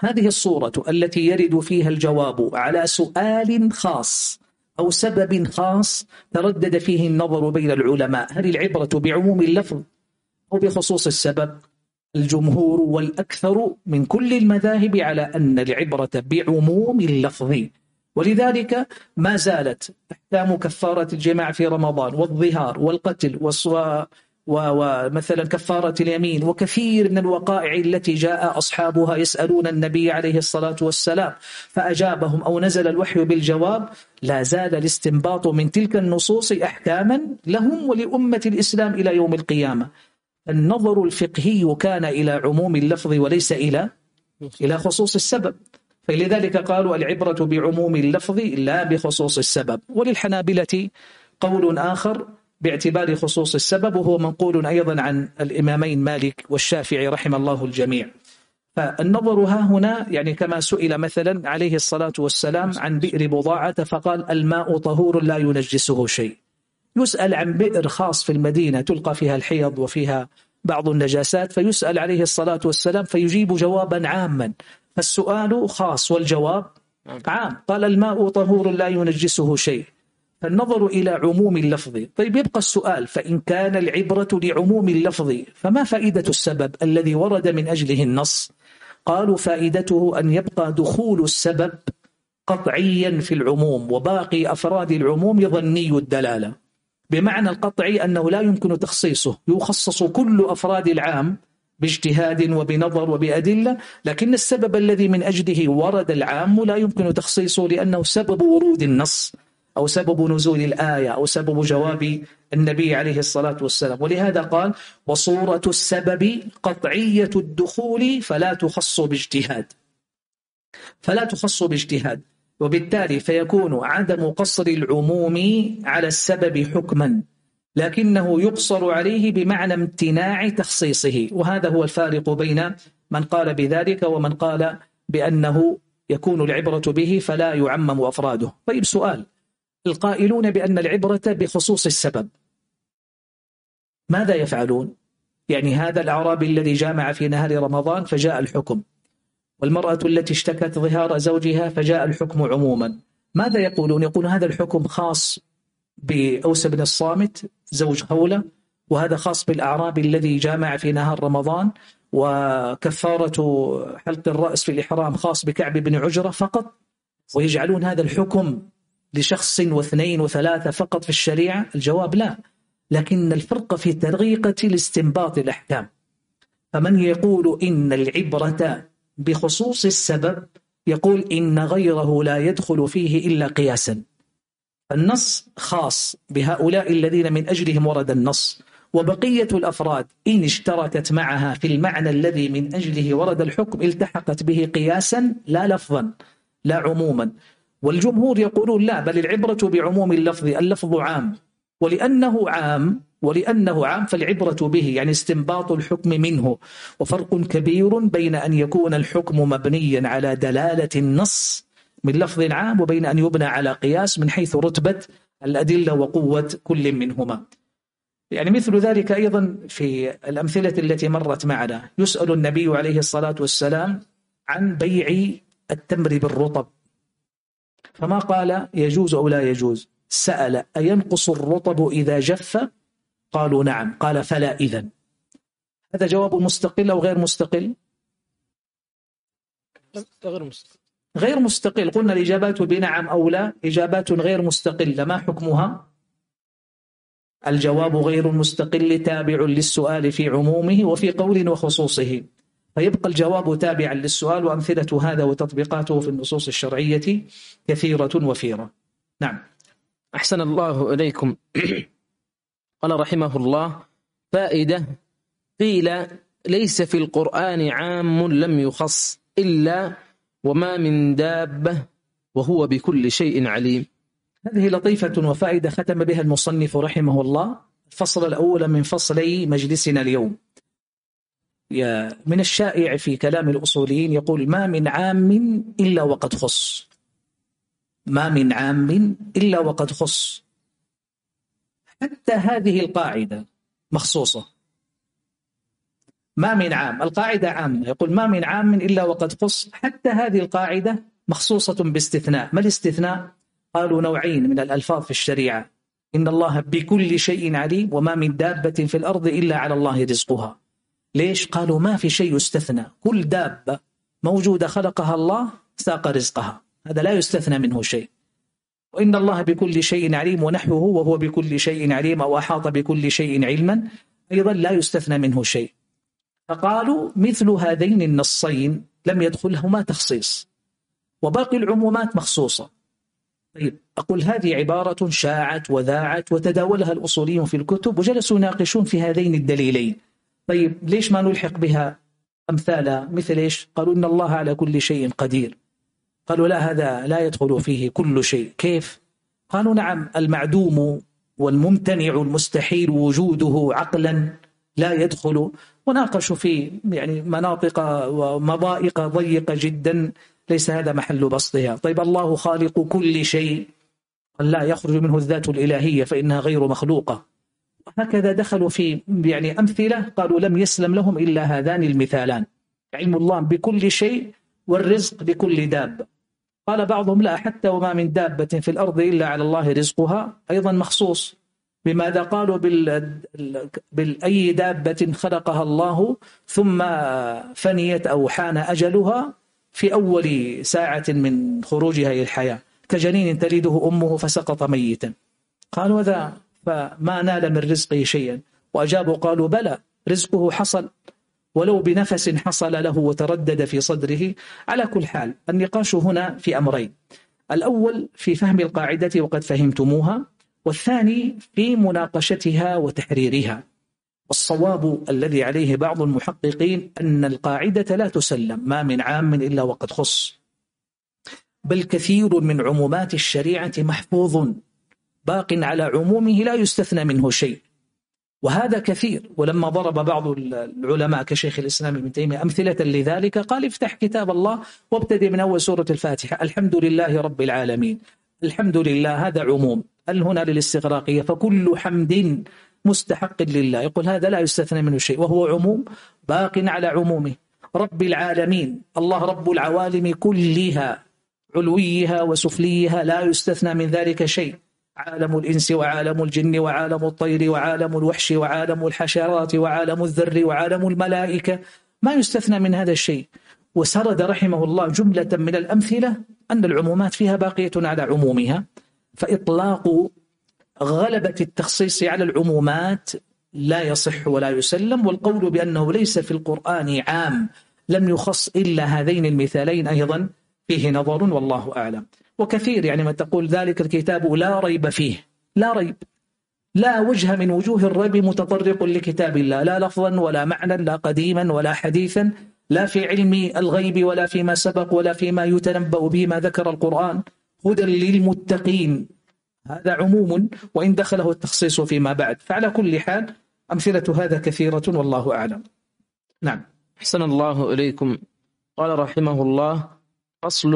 هذه الصورة التي يرد فيها الجواب على سؤال خاص أو سبب خاص تردد فيه النظر بين العلماء. هل العبرة بعموم اللفظ أو بخصوص السبب؟ الجمهور والأكثر من كل المذاهب على أن العبرة بعموم اللفظ. ولذلك ما زالت أحكام كفارة الجماع في رمضان والظهار والقتل ومثلا كفارة اليمين وكثير من الوقائع التي جاء أصحابها يسألون النبي عليه الصلاة والسلام فأجابهم أو نزل الوحي بالجواب لا زال الاستنباط من تلك النصوص أحكاما لهم ولأمة الإسلام إلى يوم القيامة. النظر الفقهي كان إلى عموم اللفظ وليس إلى إلى خصوص السبب. فلذلك قالوا العبرة بعموم اللفظ لا بخصوص السبب. وللحنابلة قول آخر باعتبار خصوص السبب وهو منقول أيضا عن الإمامين مالك والشافعي رحم الله الجميع. فالنظر ها هنا يعني كما سئل مثلا عليه الصلاة والسلام عن بئر بضاعة فقال الماء طهور لا ينجسه شيء. يسأل عن بئر خاص في المدينة تلقى فيها الحيض وفيها بعض النجاسات فيسأل عليه الصلاة والسلام فيجيب جوابا عاما. فالسؤال خاص والجواب عام. قال الماء طهور لا ينجسه شيء. فالنظر إلى عموم اللفظ. طيب يبقى السؤال فإن كان العبرة لعموم اللفظ فما فائدة السبب الذي ورد من أجله النص؟ قالوا فائدته أن يبقى دخول السبب قطعيا في العموم وباقي أفراد العموم ظني الدلالة. بمعنى القطعي أنه لا يمكن تخصيصه. يخصص كل أفراد العام باجتهاد وبنظر وبأدلة لكن السبب الذي من أجله ورد العام لا يمكن تخصيصه لأنه سبب ورود النص أو سبب نزول الآية أو سبب جواب النبي عليه الصلاة والسلام. ولهذا قال وصورة السبب قطعية الدخول فلا تخص باجتهاد. فلا تخص باجتهاد. وبالتالي فيكون عدم قصر العموم على السبب حكما. لكنه يقصر عليه بمعنى امتناع تخصيصه. وهذا هو الفارق بين من قال بذلك ومن قال بأنه يكون العبرة به فلا يعمم أفراده. طيب سؤال. القائلون بأن العبرة بخصوص السبب. ماذا يفعلون؟ يعني هذا الأعرابي الذي جامع في نهار رمضان فجاء الحكم. والمرأة التي اشتكت ظهار زوجها فجاء الحكم عموما. ماذا يقولون؟ يقولون هذا الحكم خاص بأوس بن الصامت زوج خولة وهذا خاص بالأعرابي الذي جامع في نهار رمضان وكفارة حلق الرأس في الإحرام خاص بكعب بن عجرة فقط ويجعلون هذا الحكم لشخص واثنين وثلاثة فقط في الشريعة؟ الجواب لا لكن الفرق في طريقة الاستنباط الأحكام. فمن يقول إن العبرة بخصوص السبب يقول إن غيره لا يدخل فيه إلا قياسا. النص خاص بهؤلاء الذين من أجلهم ورد النص. وبقية الأفراد إن اشتركت معها في المعنى الذي من أجله ورد الحكم التحقت به قياسا لا لفظا لا عموما. والجمهور يقولون لا بل العبرة بعموم اللفظ اللفظ عام. ولأنه عام ولأنه عام فالعبرة به يعني استنباط الحكم منه. وفرق كبير بين أن يكون الحكم مبنيا على دلالة النص من لفظ عام وبين أن يبنى على قياس من حيث رتبة الأدلة وقوة كل منهما. يعني مثل ذلك أيضا في الأمثلة التي مرت معنا. يسأل النبي عليه الصلاة والسلام عن بيع التمر بالرطب. فما قال يجوز أو لا يجوز؟ سأل أينقص الرطب إذا جف؟ قالوا نعم. قال فلا إذن. هذا جواب مستقل أو غير مستقل؟ غير مستقل. غير مستقل. قلنا الإجابات بنعم أو لا. إجابات غير مستقلة ما حكمها؟ الجواب غير مستقل تابع للسؤال في عمومه وفي قول وخصوصه. فيبقى الجواب تابعا للسؤال وأمثلة هذا وتطبيقاته في النصوص الشرعية كثيرة وفيرة. نعم. أحسن الله إليكم. قال رحمه الله فائدة قيل ليس في القرآن عام لم يخص إلا وما من دابة وهو بكل شيء عليم. هذه لطيفة وفائدة ختم بها المصنف رحمه الله الفصل الأول من فصلي مجلسنا اليوم. من الشائع في كلام الأصوليين يقول ما من عام إلا وقد خص. ما من عام إلا وقد خص. حتى هذه القاعدة مخصوصة. ما من عام القاعدة عامة. يقول ما من عام إلا وقد خص حتى هذه القاعدة مخصوصة باستثناء. ما الاستثناء؟ قالوا نوعين من الألفاظ في الشريعة. إن الله بكل شيء عليم وما من دابة في الأرض إلا على الله رزقها. ليش؟ قالوا ما في شيء يستثنى. كل دابة موجودة خلقها الله ساق رزقها. هذا لا يستثنى منه شيء. وإن الله بكل شيء عليم ونحوه وهو بكل شيء عليم أو أحاط بكل شيء علما أيضا لا يستثنى منه شيء. فقالوا مثل هذين النصين لم يدخلهما تخصيص وباقي العمومات مخصوصة. طيب أقول هذه عبارة شاعت وذاعت وتداولها الأصوليون في الكتب وجلسوا يناقشون في هذين الدليلين. طيب ليش ما نلحق بها؟ أمثالها مثل إيش؟ قالوا إن الله على كل شيء قدير. قالوا لا هذا لا يدخل فيه كل شيء. كيف؟ قالوا نعم المعدوم والممتنع المستحيل وجوده عقلا لا يدخل. وناقشوا في يعني مناطق ومضائق ضيقة جدا. ليس هذا محل بسطها. طيب الله خالق كل شيء. لا يخرج منه الذات الإلهية فإنها غير مخلوقة. هكذا دخلوا في يعني أمثلة قالوا لم يسلم لهم إلا هذان المثالان. علم الله بكل شيء والرزق بكل دابة قال بعضهم لا حتى وما من دابة في الأرض إلا على الله رزقها. أيضا مخصوص. بماذا قالوا بال... بالأي دابة خلقها الله ثم فنيت أو حان أجلها في أول ساعة من خروجها إلى الحياة. كجنين تلده أمه فسقط ميتا. قالوا ذا فما نال من رزقه شيئا. وأجابوا قالوا بلى رزقه حصل. ولو بنفس حصل له وتردد في صدره. على كل حال النقاش هنا في أمرين. الأول في فهم القاعدة وقد فهمتموها. والثاني في مناقشتها وتحريرها. والصواب الذي عليه بعض المحققين أن القاعدة لا تسلم ما من عام إلا وقد خص. بل كثير من عمومات الشريعة محفوظ باق على عمومه لا يستثنى منه شيء. وهذا كثير. ولما ضرب بعض العلماء كشيخ الإسلام ابن تيمية أمثلة لذلك قال افتح كتاب الله وابتدئ من أول سورة الفاتحة. الحمد لله رب العالمين. الحمد لله هذا عموم. هل هنا للاستغراقية؟ فكل حمد مستحق لله. يقول هذا لا يستثنى منه شيء وهو عموم باق على عمومه. رب العالمين الله رب العوالم كلها علويها وسفليها لا يستثنى من ذلك شيء. عالم الإنس وعالم الجن وعالم الطير وعالم الوحش وعالم الحشرات وعالم الذر وعالم الملائكة ما يستثنى من هذا الشيء. وسرد رحمه الله جملة من الأمثلة أن العمومات فيها باقية على عمومها فإطلاق غلبة التخصيص على العمومات لا يصح ولا يسلم والقول بأنه ليس في القرآن عام لم يخص إلا هذين المثالين أيضا فيه نظر والله أعلم. وكثير يعني ما تقول ذلك الكتاب لا ريب فيه لا ريب لا وجه من وجوه الريب متطرق لكتاب الله لا لفظا ولا معنى لا قديما ولا حديثا لا في علم الغيب ولا فيما سبق ولا فيما يتنبأ به ما ذكر القرآن. هدى للمتقين. هذا عموم وإن دخله التخصيص فيما بعد. فعلى كل حال أمثلة هذا كثيرة والله أعلم. نعم. أحسن الله إليكم. قال رحمه الله فصل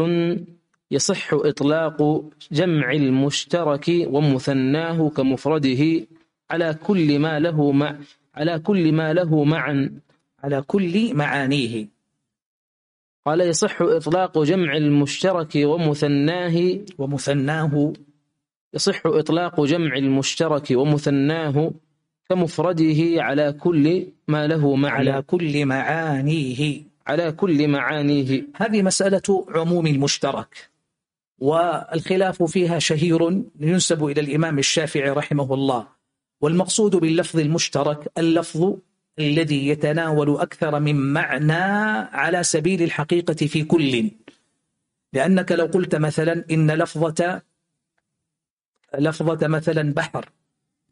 يصح إطلاق جمع المشترك ومثناه كمفرده على كل ما له مع على كل ما له معا. على كل معانيه. قال يصح إطلاق جمع المشترك ومثناه. ومثناه. يصح إطلاق جمع المشترك ومثناه كمفرده على كل ما له معنى. على كل معانيه. على كل معانيه. هذه مسألة عموم المشترك. والخلاف فيها شهير ينسب إلى الإمام الشافعي رحمه الله. والمقصود باللفظ المشترك اللفظ الذي يتناول أكثر من معنى على سبيل الحقيقة في كل. لأنك لو قلت مثلا إن لفظة لفظة مثلا بحر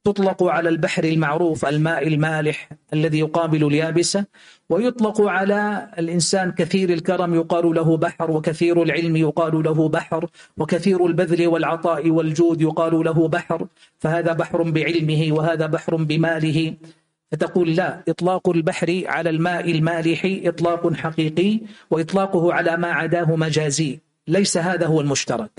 تطلق على البحر المعروف الماء المالح الذي يقابل اليابسة ويطلق على الإنسان كثير الكرم يقال له بحر وكثير العلم يقال له بحر وكثير البذل والعطاء والجود يقال له بحر فهذا بحر بعلمه وهذا بحر بماله. فتقول لا إطلاق البحر على الماء المالح إطلاق حقيقي وإطلاقه على ما عداه مجازي. ليس هذا هو المشترك.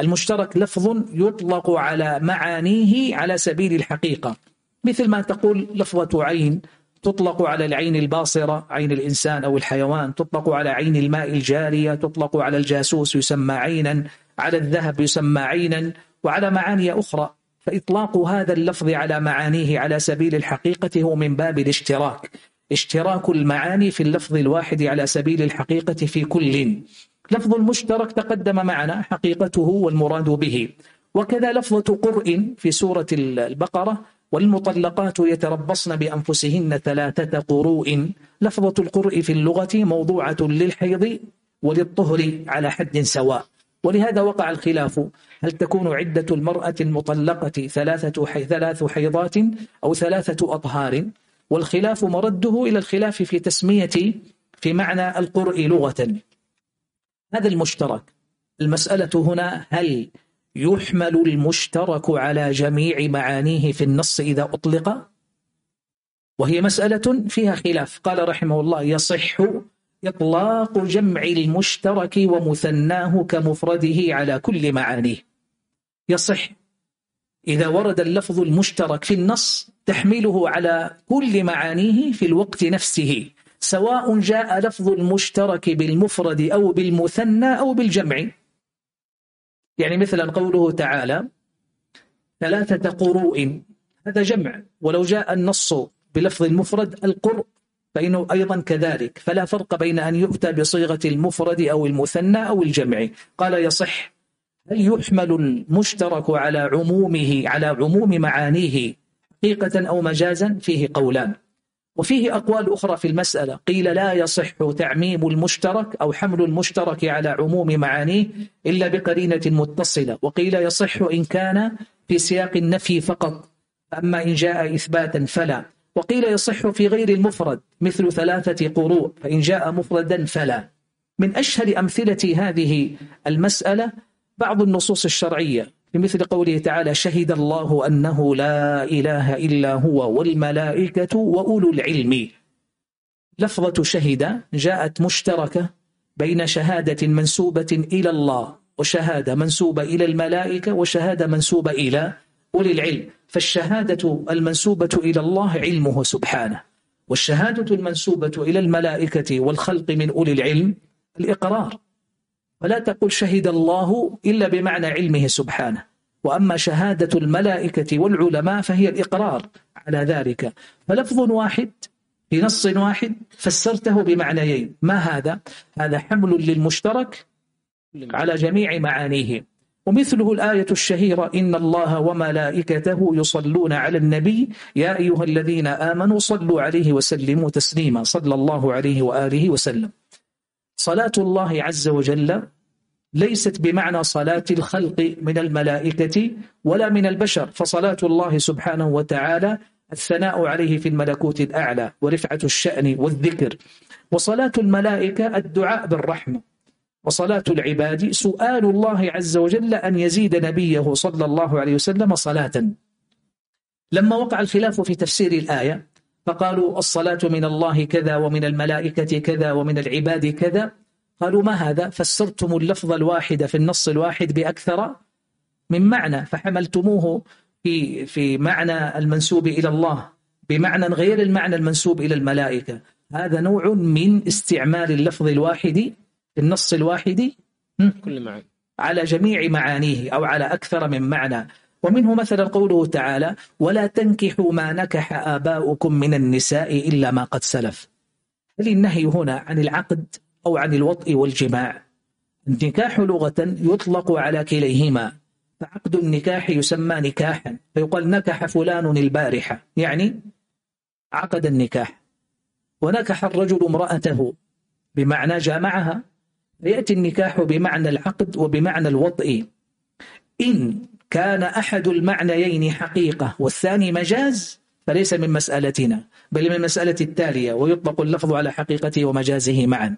المشترك لفظ يطلق على معانيه على سبيل الحقيقة. مثل ما تقول لفظة عين تطلق على العين الباصرة عين الإنسان أو الحيوان تطلق على عين الماء الجارية تطلق على الجاسوس يسمى عينا على الذهب يسمى عينا وعلى معاني أخرى. فإطلاق هذا اللفظ على معانيه على سبيل الحقيقة هو من باب الاشتراك. اشتراك المعاني في اللفظ الواحد على سبيل الحقيقة في كل. لفظ المشترك تقدم معنا حقيقته والمراد به. وكذا لفظة قرء في سورة البقرة والمطلقات يتربصن بأنفسهن ثلاثة قروء. لفظة القرء في اللغة موضوعة للحيض وللطهر على حد سواء. ولهذا وقع الخلاف هل تكون عدة المرأة المطلقة ثلاثة حي ثلاث حيضات أو ثلاثة أطهار؟ والخلاف مرده إلى الخلاف في تسمية في معنى القرء لغة. هذا المشترك. المسألة هنا هل يحمل المشترك على جميع معانيه في النص إذا أطلق؟ وهي مسألة فيها خلاف. قال رحمه الله يصح إطلاق جمع المشترك ومثناه كمفرده على كل معانيه. يصح. إذا ورد اللفظ المشترك في النص تحمله على كل معانيه في الوقت نفسه سواء جاء لفظ المشترك بالمفرد أو بالمثنى أو بالجمع. يعني مثلا قوله تعالى ثلاثة قروء هذا جمع. ولو جاء النص بلفظ المفرد القرء فإنه أيضا كذلك. فلا فرق بين أن يؤتى بصيغة المفرد أو المثنى أو الجمع. قال يصح. هل يحمل المشترك على عمومه على عموم معانيه حقيقة أو مجازا؟ فيه قولان. وفيه أقوال أخرى في المسألة. قيل لا يصح تعميم المشترك أو حمل المشترك على عموم معانيه إلا بقرينة متصلة. وقيل يصح إن كان في سياق النفي فقط. أما إن جاء إثباتا فلا. وقيل يصح في غير المفرد مثل ثلاثة قروء. فإن جاء مفردا فلا. من أشهر أمثلة هذه المسألة بعض النصوص الشرعية بمثل قوله تعالى شهد الله أنه لا إله إلا هو والملائكة وأولو العلم. لفظة شهد جاءت مشتركة بين شهادة منسوبة إلى الله وشهادة منسوبة إلى الملائكة وشهادة منسوبة إلى أولي العلم. فالشهادة المنسوبة إلى الله علمه سبحانه والشهادة المنسوبة إلى الملائكة والخلق من أولي العلم الإقرار. ولا تقول شهد الله إلا بمعنى علمه سبحانه. وأما شهادة الملائكة والعلماء فهي الإقرار على ذلك. فلفظ واحد في نص واحد فسرته بمعنيين. ما هذا؟ هذا حمل للمشترك على جميع معانيه. ومثله الآية الشهيرة إن الله وملائكته يصلون على النبي. يا أيها الذين آمنوا صلوا عليه وسلموا تسليما. صلى الله عليه وآله وسلم. صلاة الله عز وجل ليست بمعنى صلاة الخلق من الملائكة ولا من البشر فصلاة الله سبحانه وتعالى الثناء عليه في الملكوت الأعلى ورفعة الشأن والذكر. وصلاة الملائكة الدعاء بالرحمة. وصلاة العباد سؤال الله عز وجل أن يزيد نبيه صلى الله عليه وسلم صلاة. لما وقع الخلاف في تفسير الآية فقالوا الصلاة من الله كذا ومن الملائكة كذا ومن العباد كذا. قالوا ما هذا؟ فسرتم اللفظ الواحد في النص الواحد بأكثر من معنى فحملتموه في في معنى المنسوب إلى الله بمعنى غير المعنى المنسوب إلى الملائكة. هذا نوع من استعمال اللفظ الواحد في النص الواحد كل معنى. على جميع معانيه أو على أكثر من معنى. ومنه مثلا قوله تعالى ولا تنكحوا ما نكح آباؤكم من النساء إلا ما قد سلف. هل النهي هنا عن العقد أو عن الوطء والجماع. النكاح لغة يطلق على كليهما فعقد النكاح يسمى نكاحا. فيقال نكح فلان البارحة. يعني عقد النكاح. ونكح الرجل امرأته بمعنى جامعها. فيأتي النكاح بمعنى العقد وبمعنى الوطء. إن كان أحد المعنيين حقيقة والثاني مجاز فليس من مسألتنا بل من مسألة التالية ويطلق اللفظ على حقيقته ومجازه معا.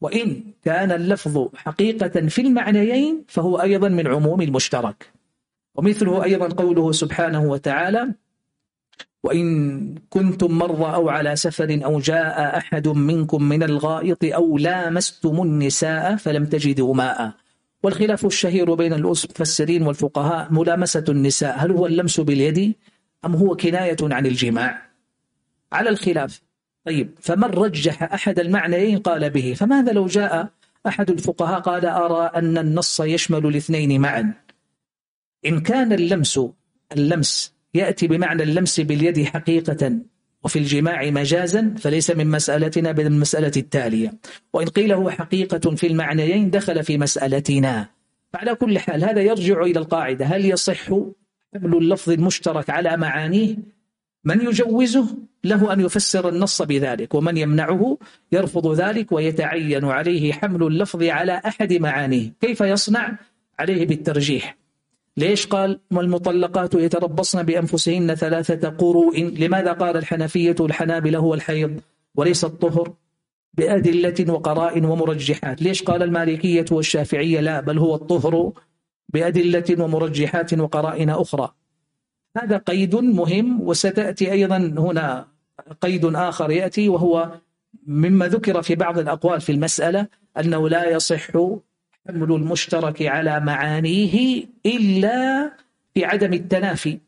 وإن كان اللفظ حقيقة في المعنيين فهو أيضا من عموم المشترك. ومثله أيضا قوله سبحانه وتعالى وإن كنتم مرضى أو على سفر أو جاء أحد منكم من الغائط أو لامستم النساء فلم تجدوا ماء. والخلاف الشهير بين المفسرين والفقهاء ملامسة النساء. هل هو اللمس باليد أم هو كناية عن الجماع؟ على الخلاف. طيب فمن رجح أحد المعنيين قال به. فماذا لو جاء أحد الفقهاء قال أرى أن النص يشمل الاثنين معا؟ إن كان اللمس اللمس يأتي بمعنى اللمس باليد حقيقة وفي الجماع مجازا فليس من مسألتنا بل من المسألة التالية. وإن قيل هو حقيقة في المعنيين دخل في مسألتنا. فعلى كل حال هذا يرجع إلى القاعدة. هل يصح حمل اللفظ المشترك على معانيه؟ من يجوزه؟ له أن يفسر النص بذلك. ومن يمنعه؟ يرفض ذلك ويتعين عليه حمل اللفظ على أحد معانيه. كيف يصنع؟ عليه بالترجيح. ليش قال والمطلقات يتربصن بأنفسهن ثلاثة قروء لماذا قال الحنفية الحنابلة هو الحيض وليس الطهر؟ بأدلة وقرائن ومرجحات. ليش قال المالكية والشافعية لا بل هو الطهر؟ بأدلة ومرجحات وقرائن أخرى. هذا قيد مهم وستأتي أيضا هنا قيد آخر يأتي وهو مما ذكر في بعض الأقوال في المسألة أنه لا يصح حمل المشترك على معانيه إلا في عدم التنافي.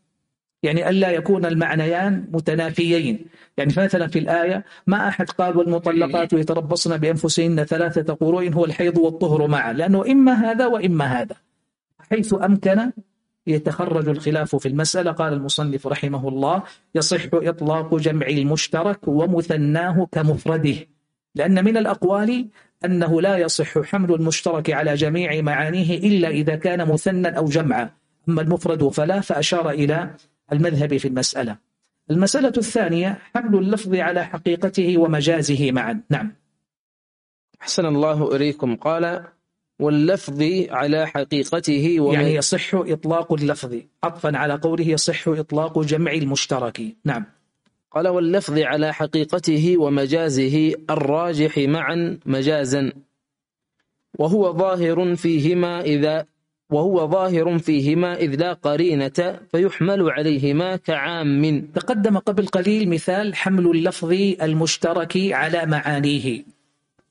يعني ألا يكون المعنيان متنافيين. يعني مثلا في الآية ما أحد قال والمطلقات يتربصن بأنفسهن ثلاثة قروء هو الحيض والطهر معا لأنه إما هذا وإما هذا. حيث أمكن يتخرج الخلاف في المسألة. قال المصنف رحمه الله يصح إطلاق جمع المشترك ومثناه كمفرده. لأن من الأقوال أنه لا يصح حمل المشترك على جميع معانيه إلا إذا كان مثنى أو جمعا. أما المفرد فلا فأشار إلى المذهب في المسألة. المسألة الثانية حمل اللفظ على حقيقته ومجازه معا. نعم. أحسن الله إليكم. قال واللفظ على حقيقته وم... يعني يصح إطلاق اللفظ. عطفا على قوله يصح إطلاق جمع المشترك. نعم. قال واللفظ على حقيقته ومجازه الراجح معا مجازا. وهو ظاهر فيهما إذا وهو ظاهر فيهما إذ لا قرينة فيحمل عليهما كعام. تقدم قبل قليل مثال حمل اللفظ المشترك على معانيه.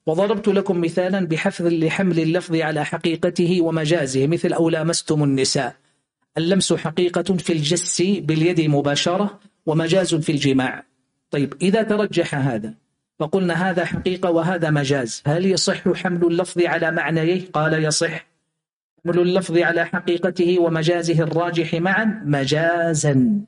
وضربت لكم مثالا بحفظ لحمل اللفظ على حقيقته ومجازه مثل أو لامستم النساء. اللمس حقيقة في الجس باليد مباشرة ومجاز في الجماع. طيب إذا ترجح هذا فقلنا هذا حقيقة وهذا مجاز. هل يصح حمل اللفظ على معنيه؟ قال يصح. حمل اللفظ على حقيقته ومجازه الراجح معا مجازا.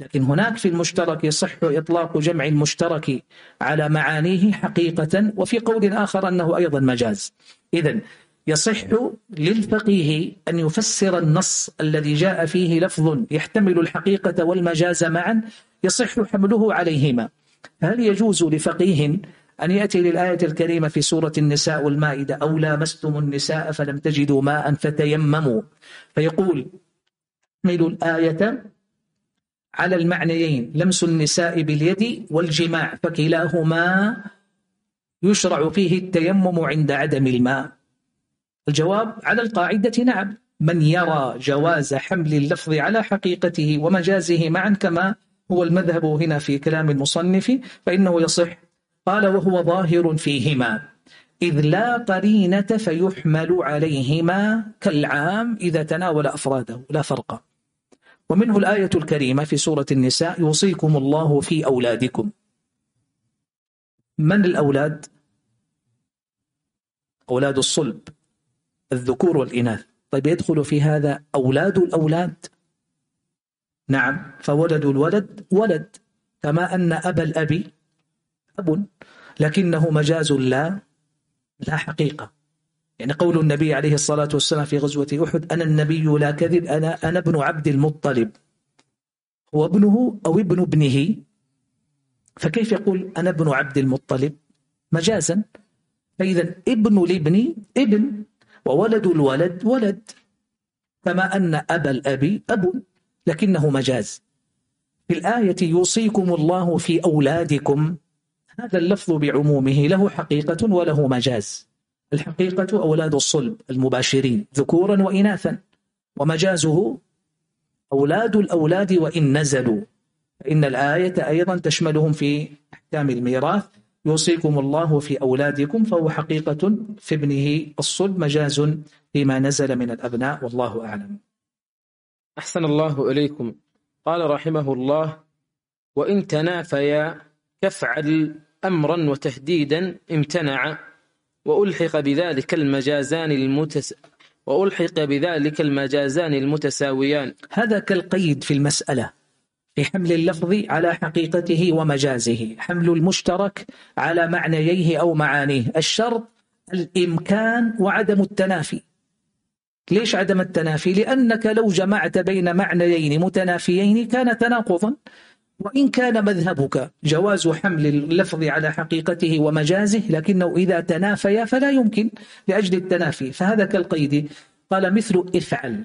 لكن هناك في المشترك يصح إطلاق جمع المشترك على معانيه حقيقة وفي قول آخر أنه أيضا مجاز. إذا يصح للفقيه أن يفسر النص الذي جاء فيه لفظ يحتمل الحقيقة والمجاز معا يصح حمله عليهما. هل يجوز لفقيه أن يأتي للآية الكريمة في سورة النساء والمائدة أو لامستم النساء فلم تجدوا ماء فتيمموا؟ فيقول احملوا الآية على المعنيين لمس النساء باليد والجماع فكلاهما يشرع فيه التيمم عند عدم الماء. الجواب على القاعدة نعم. من يرى جواز حمل اللفظ على حقيقته ومجازه معا كما هو المذهب هنا في كلام المصنف فإنه يصح. قال وهو ظاهر فيهما. إذ لا قرينة فيحمل عليهما كالعام إذا تناول أفراده. لا فرق. ومنه الآية الكريمة في سورة النساء يوصيكم الله في أولادكم. من الأولاد؟ أولاد الصلب. الذكور والإناث. طيب يدخل في هذا أولاد الأولاد؟ نعم فولد الولد ولد كما أن أبا الأب أب لكنه مجاز لا لا حقيقة. يعني قول النبي عليه الصلاة والسلام في غزوة أحد أنا النبي لا كذب أنا أنا ابن عبد المطلب. هو ابنه أو ابن ابنه؟ فكيف يقول أنا ابن عبد المطلب؟ مجازا. فإذا ابن الابن ابن وولد الولد ولد. كما أن أبا الأب أب لكنه مجاز. في الآية يوصيكم الله في أولادكم. هذا اللفظ بعمومه له حقيقة وله مجاز. الحقيقة أولاد الصلب المباشرين ذكورا وإناثا. ومجازه أولاد الأولاد وإن نزلوا. فإن الآية أيضا تشملهم في أحكام الميراث. يوصيكم الله في أولادكم فهو حقيقة في ابنه الصلب مجاز فيما نزل من الأبناء والله أعلم. أحسن الله إليكم. قال رحمه الله وإن تنافيا كفعل أمرا وتهديدا امتنع وألحق بذلك المجازان المتس وألحق بذلك المجازان المتساويان. هذا كالقيد في المسألة. في حمل اللفظ على حقيقته ومجازه. حمل المشترك على معنييه أو معانيه. الشرط الإمكان وعدم التنافي. ليش عدم التنافي؟ لأنك لو جمعت بين معنيين متنافيين كان تناقضا. وإن كان مذهبك جواز حمل اللفظ على حقيقته ومجازه لكنه إذا تنافيا فلا يمكن لأجل التنافي. فهذا كالقيد. قال مثل افعل.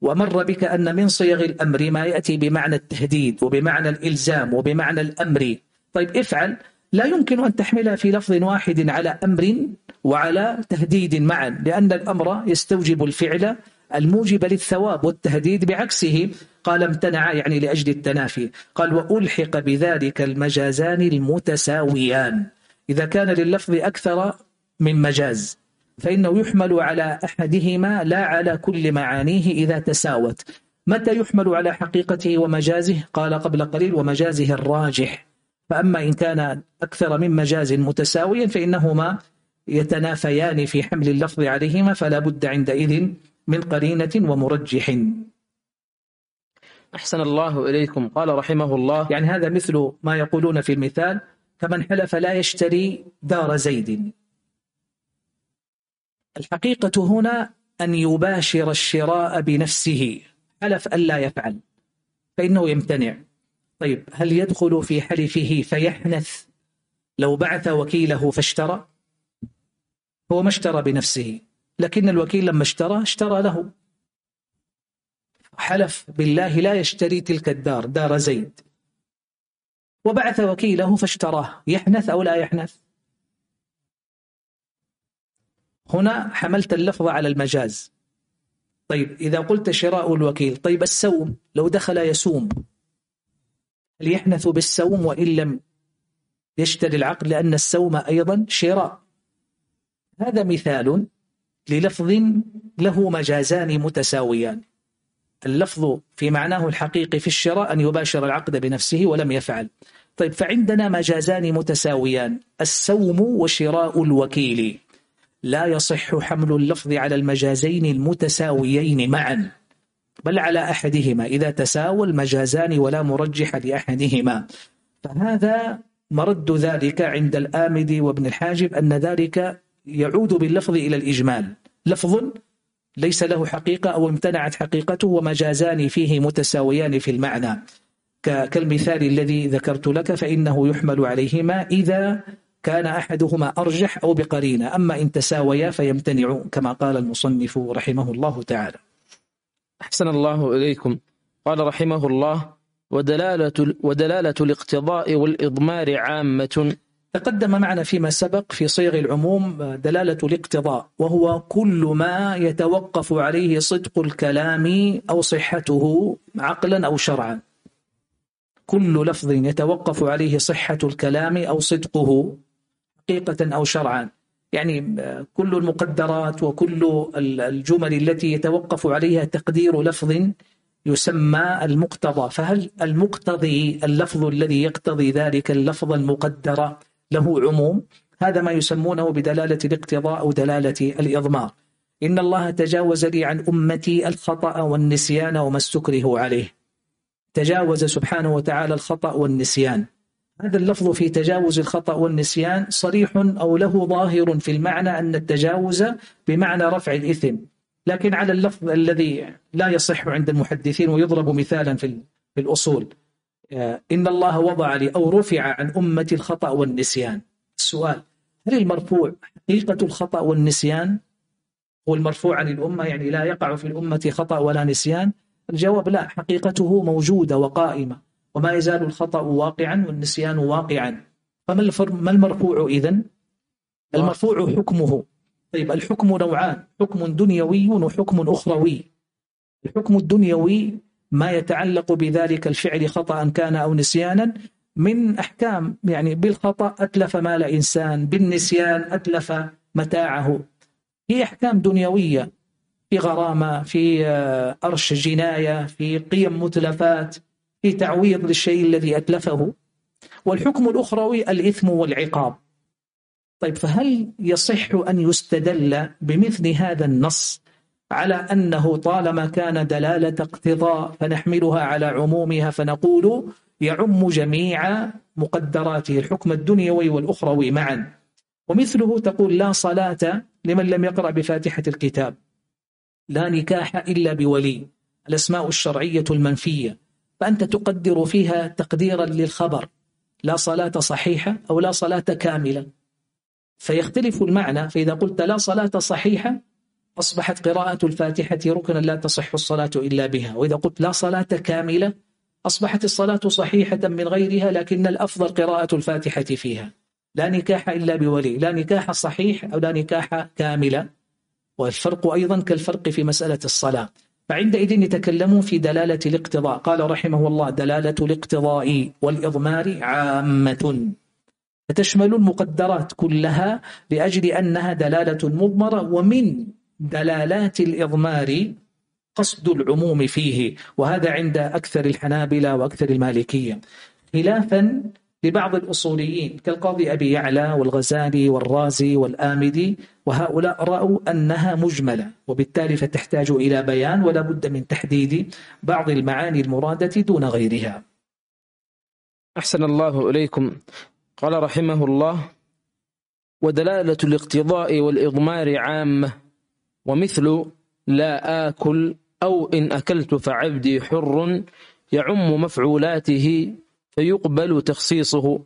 ومر بك أن من صيغ الأمر ما يأتي بمعنى التهديد وبمعنى الإلزام وبمعنى الأمر. طيب افعل. لا يمكن أن تحملها في لفظ واحد على أمر وعلى تهديد معا لأن الأمر يستوجب الفعل الموجب للثواب والتهديد بعكسه. قال امتنع يعني لأجل التنافي. قال وألحق بذلك المجازان المتساويان. إذا كان لللفظ أكثر من مجاز. فإنه يحمل على أحدهما لا على كل معانيه إذا تساوت. متى يحمل على حقيقته ومجازه؟ قال قبل قليل ومجازه الراجح. فأما إن كان أكثر من مجاز متساويا فإنهما يتنافيان في حمل اللفظ عليهما فلا بد عندئذ من قرينة ومرجح. أحسن الله إليكم. قال رحمه الله يعني هذا مثل ما يقولون في المثال كمن حلف لا يشتري دار زيد. الحقيقة هنا أن يباشر الشراء بنفسه حلف ألا يفعل فإنه يمتنع. طيب هل يدخل في حلفه فيحنث؟ لو بعث وكيله فاشترى؟ هو ما اشترى بنفسه لكن الوكيل لما اشترى اشترى له. حلف بالله لا يشتري تلك الدار دار زيد. وبعث وكيله فاشتراه يحنث أو لا يحنث؟ هنا حملت اللفظ على المجاز. طيب إذا قلت شراء الوكيل طيب السوم لو دخل يسوم هل يحنث بالسوم وإن لم يشتري العقد؟ لأن السوم أيضا شراء. هذا مثال للفظ له مجازان متساويان. اللفظ في معناه الحقيقي في الشراء أن يباشر العقد بنفسه ولم يفعل. طيب فعندنا مجازان متساويان السوم وشراء الوكيل. لا يصح حمل اللفظ على المجازين المتساويين معا بل على أحدهما. إذا تساوى المجازان ولا مرجح لأحدهما. فهذا مرد ذلك عند الآمد وابن الحاجب أن ذلك يعود باللفظ إلى الإجمال. لفظ ليس له حقيقة أو امتنعت حقيقته ومجازان فيه متساويان في المعنى. كالمثال الذي ذكرت لك فإنه يحمل عليهما إذا كان أحدهما أرجح أو بقرينة أما إن تساويا فيمتنع كما قال المصنف رحمه الله تعالى. أحسن الله إليكم. قال رحمه الله ودلالة, ودلالة الاقتضاء والإضمار عامة. تقدم معنا فيما سبق في صيغ العموم دلالة الاقتضاء وهو كل ما يتوقف عليه صدق الكلام أو صحته عقلا أو شرعا. كل لفظ يتوقف عليه صحة الكلام أو صدقه حقيقة أو شرعا. يعني كل المقدرات وكل الجمل التي يتوقف عليها تقدير لفظ يسمى المقتضى. فهل المقتضي اللفظ الذي يقتضي ذلك اللفظ المقدر له عموم؟ هذا ما يسمونه بدلالة الاقتضاء أو دلالة الإضمار. إن الله تجاوز لي عن أمتي الخطأ والنسيان وما استكره عليه. تجاوز سبحانه وتعالى الخطأ والنسيان. هذا اللفظ في تجاوز الخطأ والنسيان صريح أو له ظاهر في المعنى أن التجاوز بمعنى رفع الإثم. لكن على اللفظ الذي لا يصح عند المحدثين ويضرب مثالا في الأصول. آه، إن الله وضع لي أو رفع عن أمة الخطأ والنسيان. السؤال هل المرفوع حقيقة الخطأ والنسيان؟ هو المرفوع عن الأمة يعني لا يقع في الأمة خطأ ولا نسيان؟ الجواب لا حقيقته موجودة وقائمة. وما يزال الخطأ واقعا والنسيان واقعا. فما المرفوع إذن؟ المرفوع حكمه. طيب الحكم نوعان حكم دنيوي وحكم أخروي. الحكم الدنيوي ما يتعلق بذلك الفعل خطأ كان أو نسيانا من أحكام يعني بالخطأ أتلف مال إنسان بالنسيان أتلف متاعه. هي أحكام دنيوية في غرامة في آه، أرش جناية في قيم متلفات. في تعويض للشيء الذي أتلفه والحكم الأخروي الإثم والعقاب. طيب فهل يصح أن يستدل بمثل هذا النص على أنه طالما كان دلالة اقتضاء فنحملها على عمومها فنقول يعم جميع مقدراته الحكم الدنيوي والأخروي معا. ومثله تقول لا صلاة لمن لم يقرأ بفاتحة الكتاب لا نكاح إلا بولي الأسماء الشرعية المنفية. فأنت تقدر فيها تقديرا للخبر لا صلاة صحيحة أو لا صلاة كاملة. فيختلف المعنى فإذا قلت لا صلاة صحيحة أصبحت قراءة الفاتحة ركنا لا تصح الصلاة إلا بها. وإذا قلت لا صلاة كاملة أصبحت الصلاة صحيحة من غيرها لكن الأفضل قراءة الفاتحة فيها. لا نكاح إلا بولي لا نكاح صحيح أو لا نكاح كاملة. والفرق أيضا كالفرق في مسألة الصلاة. فعندئذ يتكلمون في دلالة الاقتضاء. قال رحمه الله دلالة الاقتضاء والإضمار عامة. فتشمل المقدرات كلها لأجل أنها دلالة مضمرة ومن دلالات الإضمار قصد العموم فيه وهذا عند أكثر الحنابلة وأكثر المالكية. خلافا لبعض الأصوليين كالقاضي أبي يعلى والغزالي والرازي والآمدي وهؤلاء رأوا أنها مجملة وبالتالي فتحتاج إلى بيان ولا بد من تحديد بعض المعاني المرادة دون غيرها. أحسن الله إليكم. قال رحمه الله ودلالة الاقتضاء والإضمار عامة ومثل لا آكل أو إن أكلت فعبدي حر يعم مفعولاته فيقبل تخصيصه.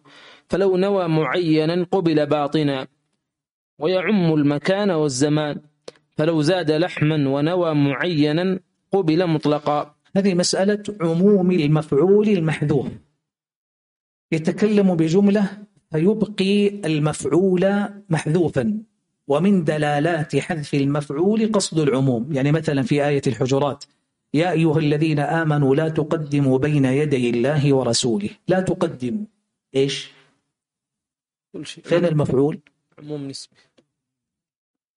فلو نوى معينا قبل باطنا ويعم المكان والزمان. فلو زاد لحما ونوى معينا قبل مطلقا. هذه مسألة عموم المفعول المحذوف. يتكلم بجملة فيبقي المفعول محذوفا. ومن دلالات حذف المفعول قصد العموم. يعني مثلا في آية الحجرات. يا أيها الذين آمنوا لا تقدموا بين يدي الله ورسوله. لا تقدموا. إيش؟ كل شيء. فين المفعول؟ عموم نسبي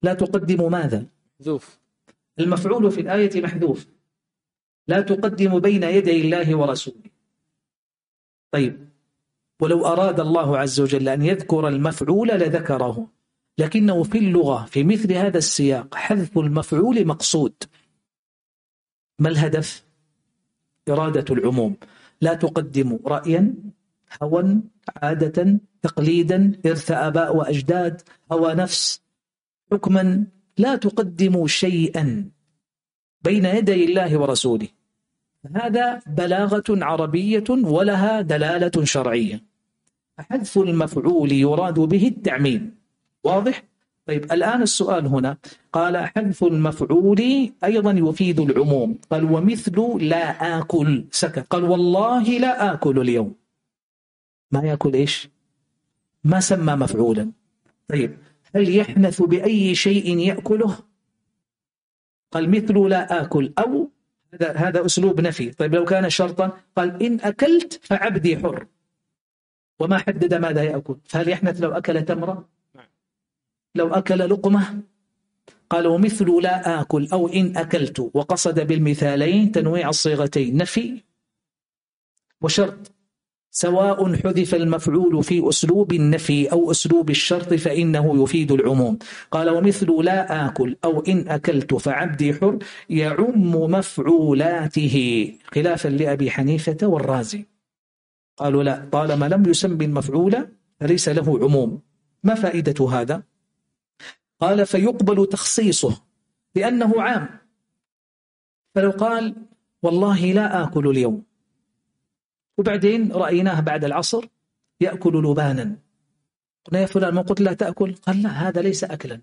لا تقدموا ماذا؟ ذوف المفعول في الآية محذوف. لا تقدموا بين يدي الله ورسوله. طيب. ولو أراد الله عز وجل أن يذكر المفعول لذكره. لكنه في اللغة في مثل هذا السياق حذف المفعول مقصود. ما الهدف؟ إرادة العموم. لا تقدم رأيا هوى عادة تقليدا إرث آباء وأجداد هوى نفس. حكما لا تقدموا شيئا بين يدي الله ورسوله. هذا بلاغة عربية ولها دلالة شرعية. حذف المفعول يراد به التعميم. واضح؟ طيب الآن السؤال هنا. قال حذف المفعول أيضا يفيد العموم. قال ومثل لا آكل. سكت. قال والله لا آكل اليوم. ما يأكل إيش؟ ما سمى مفعولا. طيب هل يحنث بأي شيء يأكله؟ قال مثل لا آكل. أو هذا هذا أسلوب نفي. طيب لو كان شرطا قال إن أكلت فعبدي حر. وما حدد ماذا يأكل. فهل يحنث لو أكل تمرة؟ لو أكل لقمة؟ قال ومثل لا آكل أو إن أكلت وقصد بالمثالين تنويع الصيغتين نفي وشرط. سواء حذف المفعول في أسلوب النفي أو أسلوب الشرط فإنه يفيد العموم. قال ومثل لا آكل أو إن أكلت فعبدي حر يعم مفعولاته. خلافا لأبي حنيفة والرازي. قالوا لا طالما لم يسم المفعول فليس له عموم. ما فائدة هذا؟ قال فيقبل تخصيصه لأنه عام. فلو قال والله لا آكل اليوم. وبعدين رأيناه بعد العصر يأكل لبانا. قلنا يا فلان ما قلت لا تأكل؟ قال لا هذا ليس أكلا.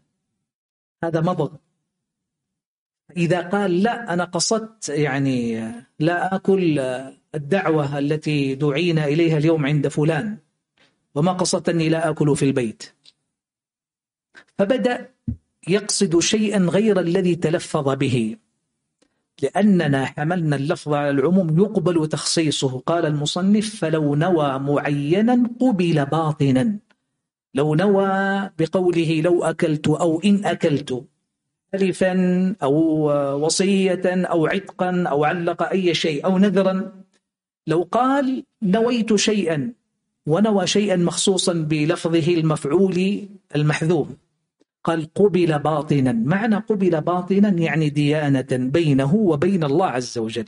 هذا مضغ إذا قال لا أنا قصدت يعني لا أكل الدعوة التي دعينا إليها اليوم عند فلان. وما قصدت أني لا أكل في البيت. فبدأ يقصد شيئا غير الذي تلفظ به لأننا حملنا اللفظ على العموم يقبل تخصيصه. قال المصنف فلو نوى معينا قبل باطنا لو نوى بقوله لو أكلت أو إن أكلت ألفا أو وصية أو عتقا أو علق أي شيء أو نذرا لو قال نويت شيئا ونوى شيئا مخصوصا بلفظه المفعول المحذوف. قال قبل باطنا. معنى قبل باطنا يعني ديانة بينه وبين الله عز وجل.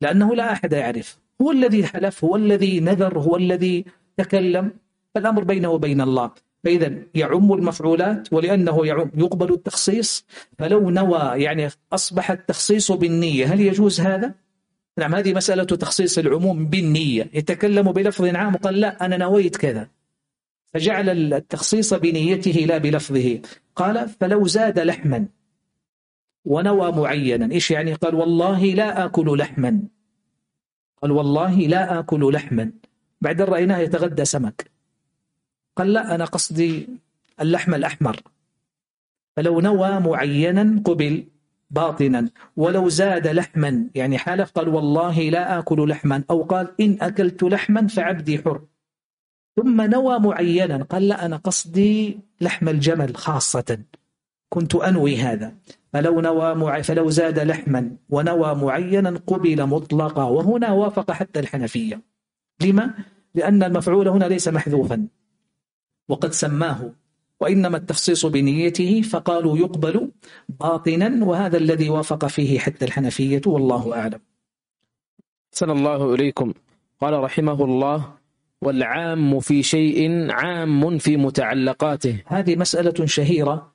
لأنه لا أحد يعرف. هو الذي حلف هو الذي نذر هو الذي تكلم. الأمر بينه وبين الله. فإذا يعم المفعولات ولأنه يعم يقبل التخصيص. فلو نوى يعني أصبح التخصيص بالنية. هل يجوز هذا؟ نعم هذه مسألة تخصيص العموم بالنية. يتكلم بلفظ عام وقال لا أنا نويت كذا. فجعل التخصيص بنيته لا بلفظه. قال فلو زاد لحما ونوى معينا. إيش يعني؟ قال والله لا آكل لحما. قال والله لا آكل لحما. بعدين رأيناه يتغدى سمك. قال لا أنا قصدي اللحم الأحمر. فلو نوى معينا قبل باطنا. ولو زاد لحما. يعني حالف قال والله لا آكل لحما. أو قال إن أكلت لحما فعبدي حر. ثم نوى معينا. قال لا أنا قصدي لحم الجمل خاصة. كنت أنوي هذا. فلو نوى مع... فلو زاد لحما ونوى معينا قبل مطلقا. وهنا وافق حتى الحنفية. لما؟ لأن المفعول هنا ليس محذوفا. وقد سماه. وإنما التخصيص بنيته فقالوا يقبل باطنا. وهذا الذي وافق فيه حتى الحنفية والله أعلم. صلى الله إليكم. قال رحمه الله والعام في شيء عام في متعلقاته. هذه مسألة شهيرة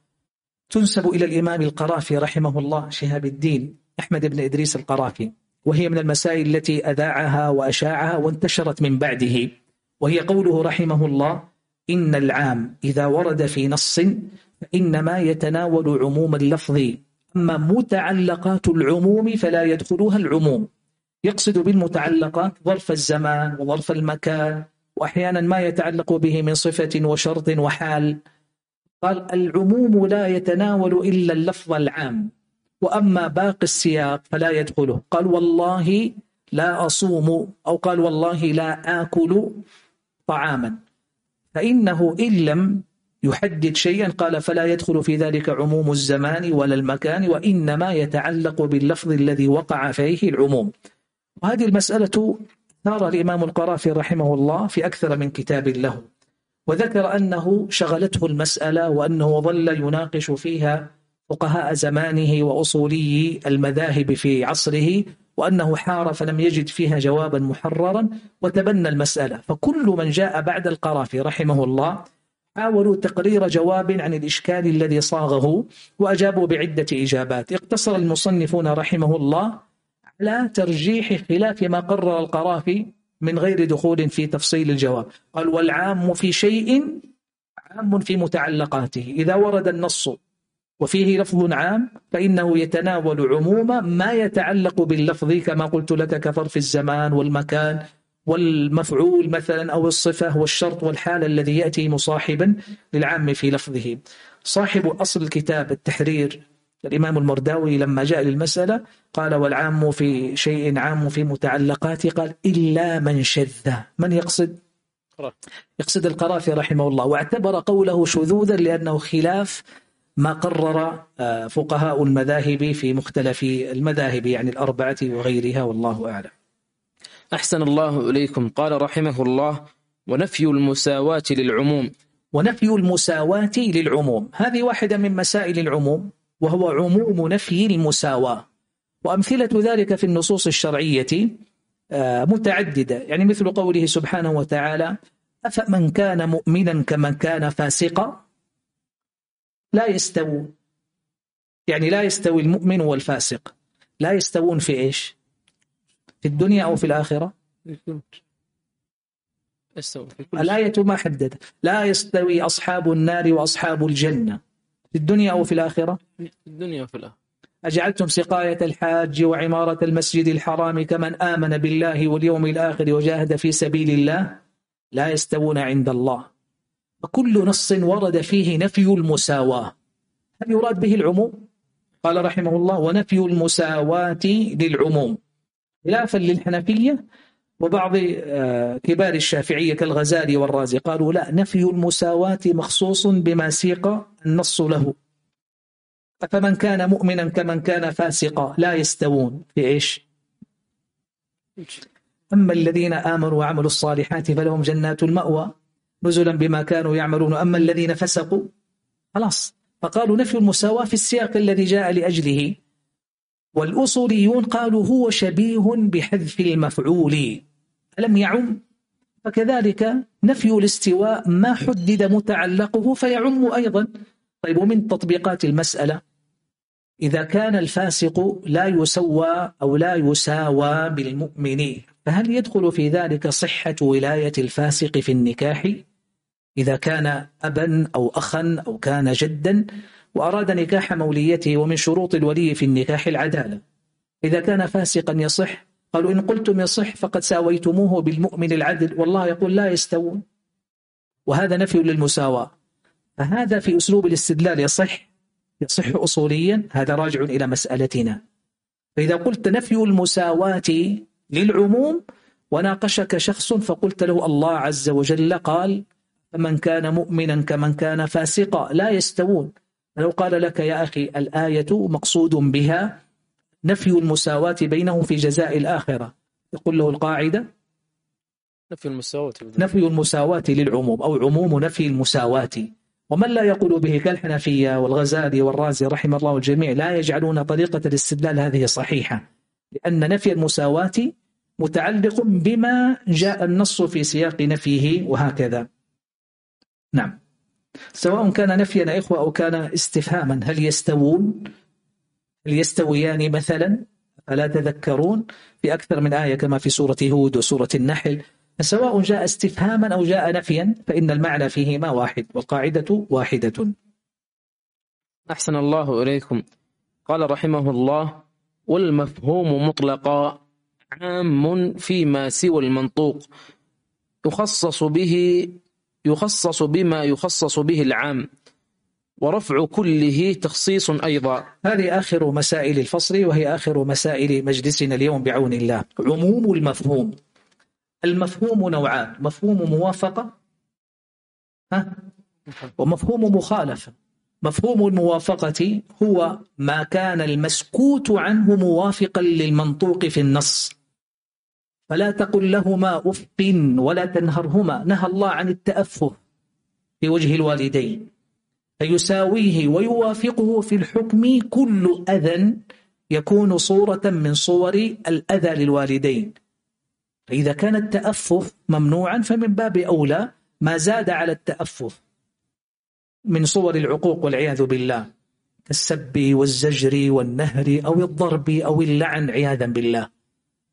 تنسب إلى الإمام القرافي رحمه الله شهاب الدين أحمد بن إدريس القرافي وهي من المسائل التي أذاعها وأشاعها وانتشرت من بعده وهي قوله رحمه الله إن العام إذا ورد في نص فإنما يتناول عموم اللفظ أما متعلقات العموم فلا يدخلها العموم. يقصد بالمتعلقات ظرف الزمان وظرف المكان وأحيانا ما يتعلق به من صفة وشرط وحال. قال العموم لا يتناول إلا اللفظ العام وأما باقي السياق فلا يدخله. قال والله لا أصوم أو قال والله لا آكل طعاما. فإنه إن لم يحدد شيئا قال فلا يدخل في ذلك عموم الزمان ولا المكان وإنما يتعلق باللفظ الذي وقع فيه العموم. وهذه المسألة ثار الإمام القرافي رحمه الله في أكثر من كتاب له وذكر أنه شغلته المسألة وأنه ظل يناقش فيها فقهاء زمانه وأصولي المذاهب في عصره وأنه حار فلم يجد فيها جوابا محررا وتبنى المسألة. فكل من جاء بعد القرافي رحمه الله حاولوا تقرير جواب عن الإشكال الذي صاغه وأجابوا بعدة إجابات. اقتصر المصنفون رحمه الله على ترجيح خلاف ما قرر القرافي من غير دخول في تفصيل الجواب. قال والعام في شيء عام في متعلقاته. إذا ورد النص وفيه لفظ عام فإنه يتناول عموم ما يتعلق باللفظ كما قلت لك كظرف الزمان والمكان والمفعول مثلا أو الصفة والشرط والحال الذي يأتي مصاحبا للعام في لفظه. صاحب أصل الكتاب التحرير الإمام المرداوي لما جاء للمسألة قال والعام في شيء عام في متعلقاته قال إلا من شذ. من يقصد؟ يقصد القرافي رحمه الله واعتبر قوله شذوذا لأنه خلاف ما قرر آه، فقهاء المذاهب في مختلف المذاهب يعني الأربعة وغيرها والله أعلم. أحسن الله إليكم. قال رحمه الله ونفي المساواة للعموم. ونفي المساواة للعموم. هذه واحدة من مسائل العموم. وهو عموم نفي المساواة. وأمثلة ذلك في النصوص الشرعية آه، متعددة. يعني مثل قوله سبحانه وتعالى أفمن كان مؤمنا كمن كان فاسقا؟ لا يستوون. يعني لا يستوي المؤمن والفاسق. لا يستوون في إيش؟ في الدنيا أو في الآخرة؟ الآية ما حدد لا يستوي أصحاب النار وأصحاب الجنة. في الدنيا أو في الآخرة؟ في الدنيا وفي الآخرة. أجعلتم سقاية الحاج وعمارة المسجد الحرام كمن آمن بالله واليوم الآخر وجاهد في سبيل الله؟ لا يستوون عند الله. فكل نص ورد فيه نفي المساواة. هل يراد به العموم؟ قال رحمه الله ونفي المساواة للعموم. خلافا للحنفية وبعض آه، كبار الشافعية كالغزالي والرازي قالوا لا نفي المساواة مخصوص بما سيق النص له. فمن كان مؤمنا كمن كان فاسقا لا يستوون في إيش؟ أما الذين آمنوا وعملوا الصالحات فلهم جنات المأوى نزلا بما كانوا يعملون. أما الذين فسقوا خلاص فقالوا نفي المساواة في السياق الذي جاء لأجله. والأصوليون قالوا هو شبيه بحذف المفعول. ألم يعم؟ فكذلك نفي الاستواء ما حدد متعلقه فيعم أيضا. طيب ومن تطبيقات المسألة؟ إذا كان الفاسق لا يسوى أو لا يساوى بالمؤمن فهل يدخل في ذلك صحة ولاية الفاسق في النكاح؟ إذا كان أبا أو أخا أو كان جدا وأراد نكاح موليته ومن شروط الولي في النكاح العدالة. إذا كان فاسقا يصح قالوا إن قلتم يصح فقد ساويتموه بالمؤمن العدل والله يقول لا يستوون. وهذا نفي للمساواة. فهذا في أسلوب الاستدلال يصح يصح أصوليا هذا راجع إلى مسألتنا. فإذا قلت نفي المساواة للعموم وناقشك شخص فقلت له الله عز وجل قال فمن كان مؤمنا كمن كان فاسقا لا يستوون. لو قال لك يا أخي الآية مقصود بها نفي المساواة بينهم في جزاء الآخرة. يقول له القاعدة نفي المساواة. نفي المساواة للعموم أو عموم نفي المساواة. ومن لا يقول به كالحنفية والغزالي والرازي رحم الله الجميع لا يجعلون طريقة الاستدلال هذه صحيحة لأن نفي المساواة متعلق بما جاء النص في سياق نفيه وهكذا. نعم. سواء كان نفيا يا إخوة أو كان استفهاما. هل يستوون؟ هل يستويان مثلا؟ فلا تذكرون؟ في أكثر من آية كما في سورة هود وسورة النحل. سواء جاء استفهاما أو جاء نفيا فإن المعنى فيهما واحد والقاعدة واحدة. أحسن الله إليكم. قال رحمه الله والمفهوم مطلقا عام فيما سوى المنطوق يخصص به يخصص بما يخصص به العام ورفع كله تخصيص أيضا. هذه آخر مسائل الفصل وهي آخر مسائل مجلسنا اليوم بعون الله. عموم المفهوم. المفهوم نوعان مفهوم موافقة ها؟ ومفهوم مخالفة. مفهوم الموافقة هو ما كان المسكوت عنه موافقا للمنطوق في النص. فلا تقل لهما أف ولا تنهرهما. نهى الله عن التأفه في وجه الوالدين. فيساويه ويوافقه في الحكم كل أذى يكون صورة من صور الأذى للوالدين. فإذا كان التأفف ممنوعا فمن باب أولى ما زاد على التأفف من صور العقوق والعياذ بالله. كالسب والزجر والنهر أو الضرب أو اللعن عياذا بالله.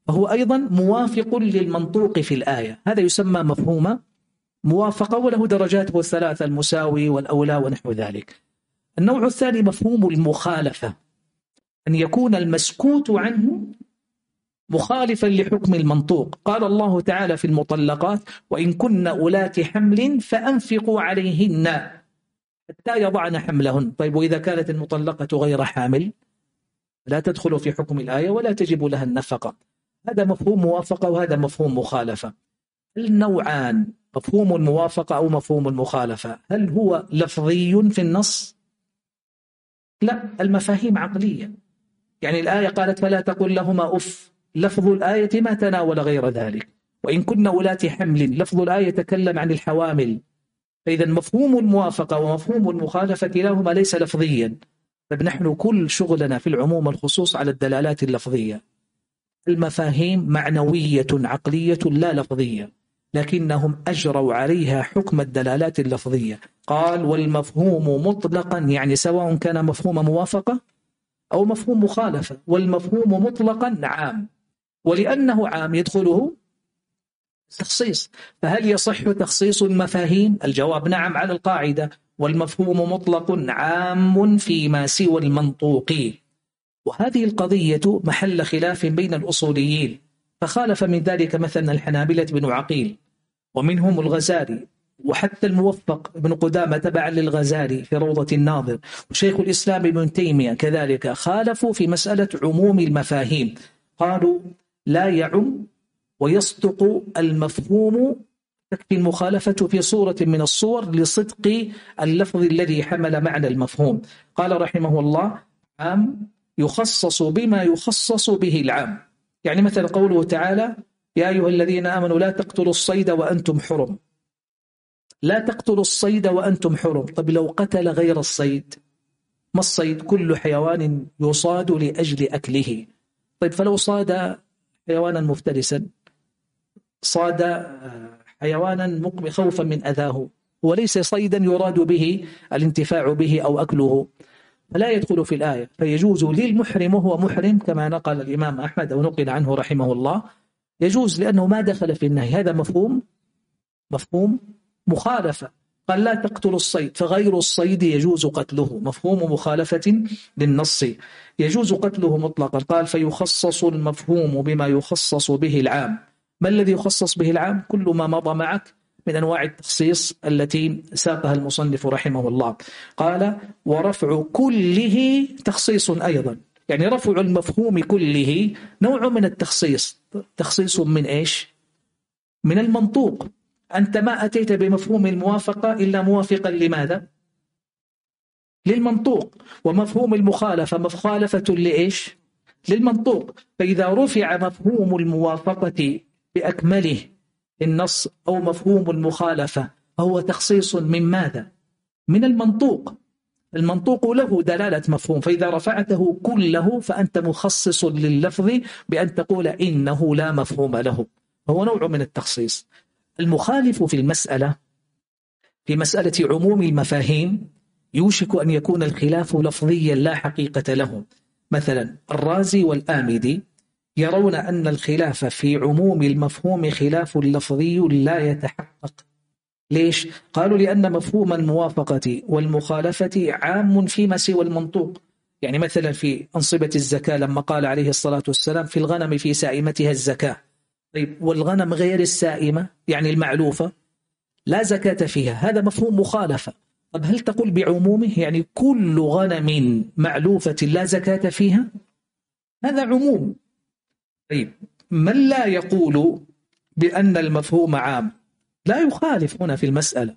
فهو أيضا موافق للمنطوق في الآية. هذا يسمى مفهوم موافقة وله درجاته الثلاثة المساوي والأولى ونحو ذلك. النوع الثاني مفهوم المخالفة أن يكون المسكوت عنه مخالفا لحكم المنطوق. قال الله تعالى في المطلقات وإن كن أولات حمل فأنفقوا عليهن حتى يضعن حملهن. طيب وإذا كانت المطلقة غير حامل لا تدخل في حكم الآية ولا تجب لها النفقة. هذا مفهوم موافقة وهذا مفهوم مخالفة. النوعان مفهوم الموافقة أو مفهوم المخالفة هل هو لفظي في النص؟ لا المفاهيم عقلية. يعني الآية قالت فلا تقل لهما أف. لفظ الآية ما تناول غير ذلك. وإن كنا ولاة حمل لفظ الآية يتكلم عن الحوامل. فإذا مفهوم الموافقة ومفهوم المخالفة كلاهما ليس لفظيا. طيب نحن كل شغلنا في العموم الخصوص على الدلالات اللفظية. المفاهيم معنوية عقلية لا لفظية. لكنهم أجروا عليها حكم الدلالات اللفظية. قال والمفهوم مطلقا يعني سواء كان مفهوم موافقة أو مفهوم مخالفة. والمفهوم مطلقا عام. ولأنه عام يدخله تخصيص. فهل يصح تخصيص المفاهيم؟ الجواب نعم على القاعدة. والمفهوم مطلق عام فيما سوى المنطوق وهذه القضية محل خلاف بين الأصوليين فخالف من ذلك مثلا الحنابلة بن عقيل ومنهم الغزالي وحتى الموفق ابن قدامة تبعا للغزالي في روضة الناظر وشيخ الإسلام ابن تيمية كذلك خالفوا في مسألة عموم المفاهيم قالوا لا يعم ويصدق المفهوم تكفي المخالفة في صورة من الصور لصدق اللفظ الذي حمل معنى المفهوم. قال رحمه الله عام يخصص بما يخصص به العام. يعني مثل قوله تعالى يا أيها الذين آمنوا لا تقتلوا الصيد وأنتم حرم. لا تقتلوا الصيد وأنتم حرم. طب لو قتل غير الصيد ما الصيد؟ كل حيوان يصاد لأجل أكله. طيب فلو صاد حيوانا مفترسا صاد حيوانا خوفا من أذاه وليس صيدا يراد به الانتفاع به أو أكله. فلا يدخل في الآية فيجوز للمحرم وهو محرم كما نقل الإمام أحمد أو نقل عنه رحمه الله يجوز لأنه ما دخل في النهي. هذا مفهوم مفهوم مخالفة. قال لا تقتلوا الصيد فغير الصيد يجوز قتله. مفهوم مخالفة للنص. يجوز قتله مطلقا. قال فيخصص المفهوم بما يخصص به العام. ما الذي يخصص به العام؟ كل ما مضى معك من أنواع التخصيص التي ساقها المصنف رحمه الله قال ورفع كله تخصيص أيضا يعني رفع المفهوم كله نوع من التخصيص تخصيص من إيش؟ من المنطوق أنت ما أتيت بمفهوم الموافقة إلا موافقا لماذا؟ للمنطوق ومفهوم المخالفة مخالفة لإيش؟ للمنطوق فإذا رفع مفهوم الموافقة بأكمله النص أو مفهوم المخالفة فهو تخصيص من ماذا؟ من المنطوق. المنطوق له دلالة مفهوم فإذا رفعته كله فأنت مخصص لللفظ بأن تقول إنه لا مفهوم له. هو نوع من التخصيص. المخالف في المسألة في مسألة عموم المفاهيم يوشك أن يكون الخلاف لفظيا لا حقيقة له. مثلا الرازي والآمدي يرون أن الخلاف في عموم المفهوم خلاف لفظي لا يتحقق. ليش؟ قالوا لأن مفهوم الموافقة والمخالفة عام فيما سوى المنطوق. يعني مثلا في أنصبة الزكاة لما قال عليه الصلاة والسلام في الغنم في سائمتها الزكاة. طيب والغنم غير السائمة يعني المعلوفة لا زكاة فيها. هذا مفهوم مخالفة. طب هل تقول بعمومه؟ يعني كل غنم معلوفة لا زكاة فيها؟ هذا عموم. طيب من لا يقول بأن المفهوم عام لا يخالف هنا في المسألة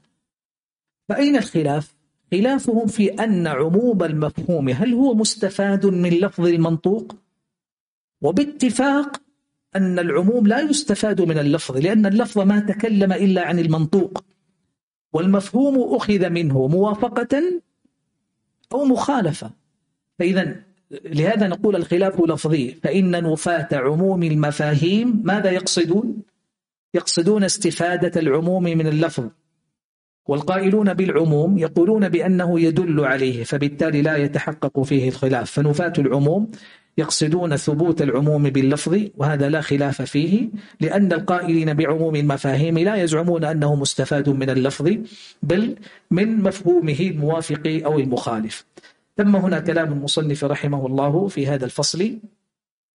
فأين الخلاف؟ خلافهم في أن عموم المفهوم هل هو مستفاد من لفظ المنطوق؟ وباتفاق أن العموم لا يستفاد من اللفظ لأن اللفظ ما تكلم إلا عن المنطوق والمفهوم أخذ منه موافقة أو مخالفة فإذا لهذا نقول الخلاف لفظي. فإن نفاة عموم المفاهيم ماذا يقصدون؟ يقصدون استفادة العموم من اللفظ. والقائلون بالعموم يقولون بأنه يدل عليه فبالتالي لا يتحقق فيه الخلاف. فنفاة العموم يقصدون ثبوت العموم باللفظ وهذا لا خلاف فيه لأن القائلين بعموم المفاهيم لا يزعمون أنه مستفاد من اللفظ بل من مفهومه الموافق أو المخالف. تم هنا كلام المصنف رحمه الله في هذا الفصل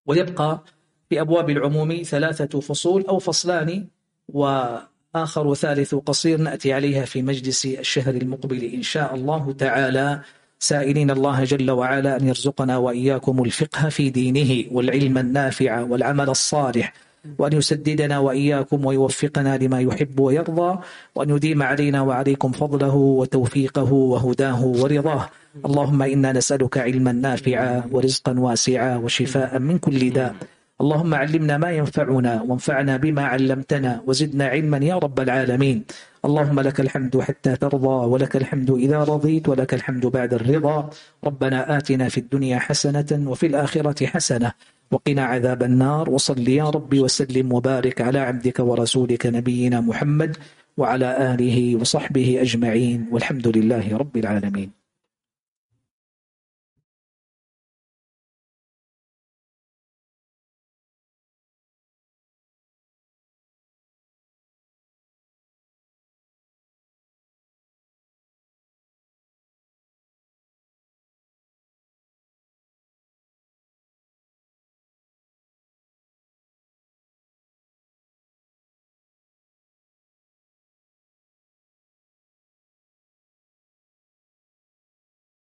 ويبقى في أبواب العموم ثلاثة فصول أو فصلان وآخر ثالث قصير نأتي عليها في مجلس الشهر المقبل إن شاء الله تعالى. سائلين الله جل وعلا أن يرزقنا وإياكم الفقه في دينه والعلم النافع والعمل الصالح وأن يسددنا وإياكم ويوفقنا لما يحب ويرضى وأن يديم علينا وعليكم فضله وتوفيقه وهداه ورضاه. اللهم إنا نسألك علما نافعا ورزقا واسعا وشفاء من كل داء. اللهم علمنا ما ينفعنا وانفعنا بما علمتنا وزدنا علما يا رب العالمين. اللهم لك الحمد حتى ترضى ولك الحمد إذا رضيت ولك الحمد بعد الرضا. ربنا آتنا في الدنيا حسنة وفي الآخرة حسنة. وقنا عذاب النار وصل يا رب وسلم وبارك على عبدك ورسولك نبينا محمد وعلى آله وصحبه أجمعين والحمد لله رب العالمين.